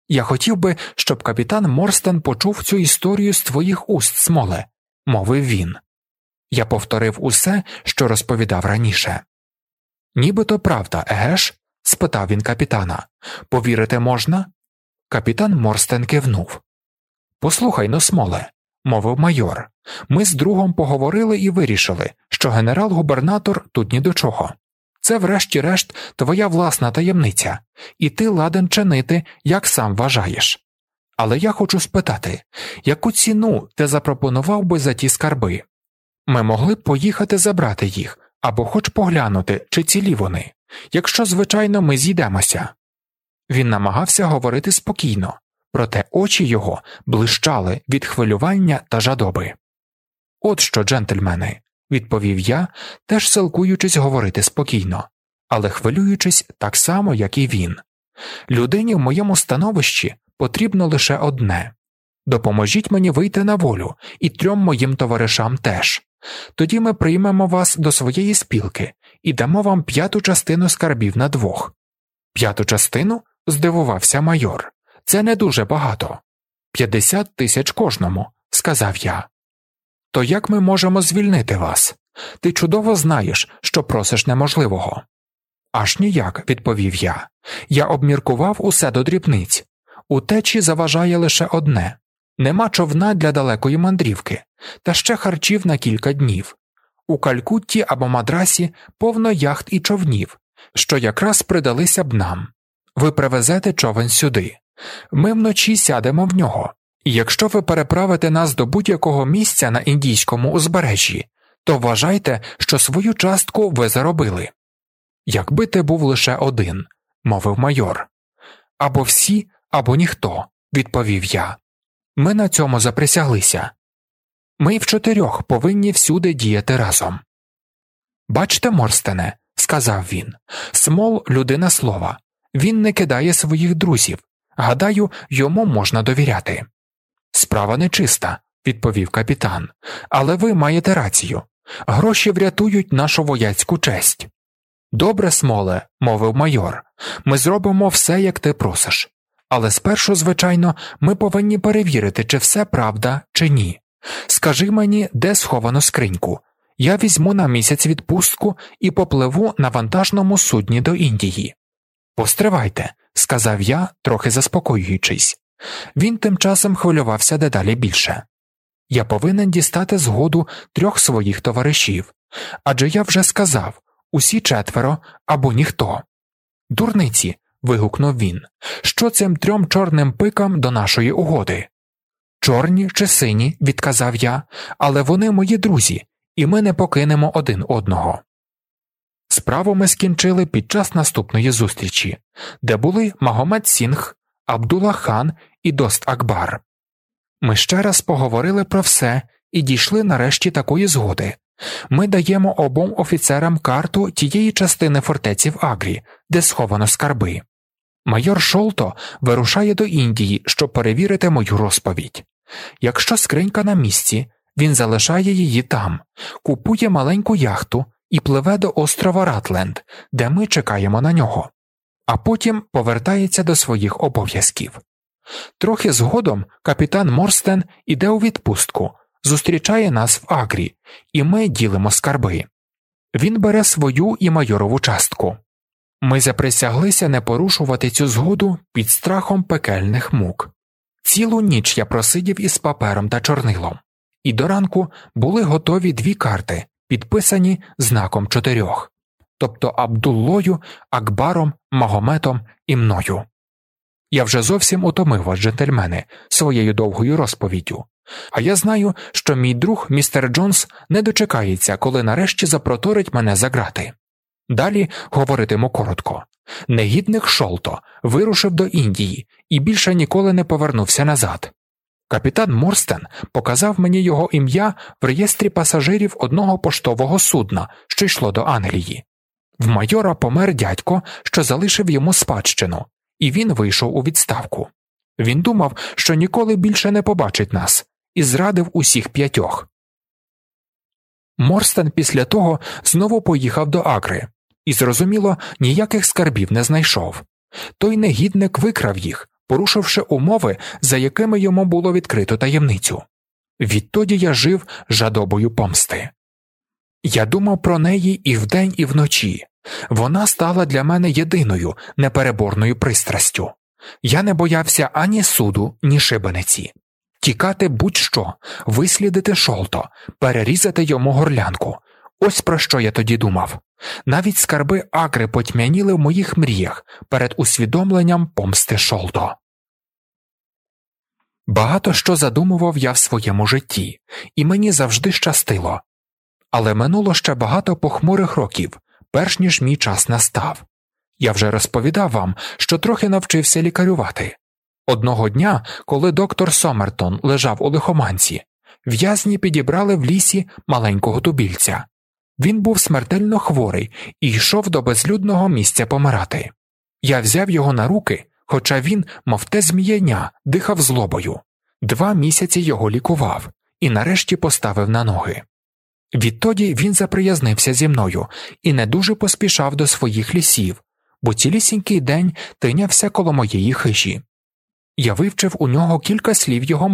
Я хотів би, щоб капітан Морстен почув цю історію з твоїх уст, смоле, мовив він. Я повторив усе, що розповідав раніше. Нібито правда, еге ж? спитав він капітана. Повірити можна? Капітан Морстен кивнув. Послухай но, смоле, мовив майор. Ми з другом поговорили і вирішили, що генерал-губернатор тут ні до чого. Це, врешті-решт, твоя власна таємниця, і ти ладен чинити, як сам вважаєш. Але я хочу спитати, яку ціну ти запропонував би за ті скарби? Ми могли б поїхати забрати їх або хоч поглянути, чи цілі вони, якщо, звичайно, ми зійдемося. Він намагався говорити спокійно, проте очі його блищали від хвилювання та жадоби. От що, джентльмени, відповів я, теж силкуючись говорити спокійно, але хвилюючись так само, як і він. Людині в моєму становищі потрібно лише одне допоможіть мені вийти на волю і трьом моїм товаришам теж. Тоді ми приймемо вас до своєї спілки і дамо вам п'яту частину скарбів на двох. П'яту частину? здивувався майор. Це не дуже багато. П'ятдесят тисяч кожному, сказав я. То як ми можемо звільнити вас? Ти чудово знаєш, що просиш неможливого. Аж ніяк, відповів я. Я обміркував усе до дрібниць. Утечі заважає лише одне нема човна для далекої мандрівки, та ще харчів на кілька днів. У Калькутті або Мадрасі повно яхт і човнів, що якраз придалися б нам. Ви привезете човен сюди. Ми вночі сядемо в нього, і якщо ви переправите нас до будь-якого місця на індійському узбережжі, то вважайте, що свою частку ви заробили. Якби ти був лише один, мовив майор. Або всі, або ніхто, відповів я. Ми на цьому заприсяглися. Ми в чотирьох повинні всюди діяти разом. Бачте, Морстене, сказав він, смол людина слова. Він не кидає своїх друзів. Гадаю, йому можна довіряти. Справа нечиста, відповів капітан, але ви маєте рацію. Гроші врятують нашу вояцьку честь. Добре, смоле, мовив майор, ми зробимо все, як ти просиш. Але спершу, звичайно, ми повинні перевірити, чи все правда, чи ні. Скажи мені, де сховано скриньку. Я візьму на місяць відпустку і попливу на вантажному судні до Індії. Постривайте, сказав я, трохи заспокоюючись. Він тим часом хвилювався дедалі більше. Я повинен дістати згоду трьох своїх товаришів, адже я вже сказав усі четверо або ніхто. Дурниці. Вигукнув він. Що цим трьом чорним пикам до нашої угоди? Чорні чи сині, відказав я, але вони мої друзі, і ми не покинемо один одного. Справу ми скінчили під час наступної зустрічі, де були Магомед Сінг, Абдулла хан і Дост Акбар. Ми ще раз поговорили про все і дійшли нарешті такої згоди. Ми даємо обом офіцерам карту тієї частини фортеці в Агрі, де сховано скарби. Майор Шолто вирушає до Індії, щоб перевірити мою розповідь. Якщо скринька на місці, він залишає її там, купує маленьку яхту і пливе до острова Ратленд, де ми чекаємо на нього, а потім повертається до своїх обов'язків. Трохи згодом капітан Морстен іде у відпустку, зустрічає нас в Агрі, і ми ділимо скарби. Він бере свою і майорову частку. Ми заприсяглися не порушувати цю згоду під страхом пекельних мук. Цілу ніч я просидів із папером та чорнилом, і до ранку були готові дві карти, підписані знаком чотирьох, тобто Абдуллою, Акбаром, Магометом і мною. Я вже зовсім утомив вас, джентльмени, своєю довгою розповіддю, а я знаю, що мій друг містер Джонс не дочекається, коли нарешті запроторить мене за грати. Далі говоритиму коротко. Негідник Шолто вирушив до Індії і більше ніколи не повернувся назад. Капітан Морстен показав мені його ім'я в реєстрі пасажирів одного поштового судна, що йшло до Англії. В майора помер дядько, що залишив йому спадщину, і він вийшов у відставку. Він думав, що ніколи більше не побачить нас, і зрадив усіх п'ятьох. Морстен після того знову поїхав до Акри і, зрозуміло, ніяких скарбів не знайшов. Той негідник викрав їх, порушивши умови, за якими йому було відкрито таємницю. Відтоді я жив жадобою помсти. Я думав про неї і вдень, і вночі. Вона стала для мене єдиною непереборною пристрастю. Я не боявся ані суду, ні шибениці. Тікати будь-що, вислідити шолто, перерізати йому горлянку. Ось про що я тоді думав. Навіть скарби акри потьмяніли в моїх мріях перед усвідомленням помсти шолто. Багато що задумував я в своєму житті, і мені завжди щастило. Але минуло ще багато похмурих років, перш ніж мій час настав. Я вже розповідав вам, що трохи навчився лікарювати. Одного дня, коли доктор Сомертон лежав у лихоманці, в'язні підібрали в лісі маленького тубільця. Він був смертельно хворий і йшов до безлюдного місця помирати. Я взяв його на руки, хоча він, мов те змієння, дихав злобою. Два місяці його лікував і нарешті поставив на ноги. Відтоді він заприязнився зі мною і не дуже поспішав до своїх лісів, бо цілісінький день тинявся коло моєї хижі. Я вивчив у нього кілька слів його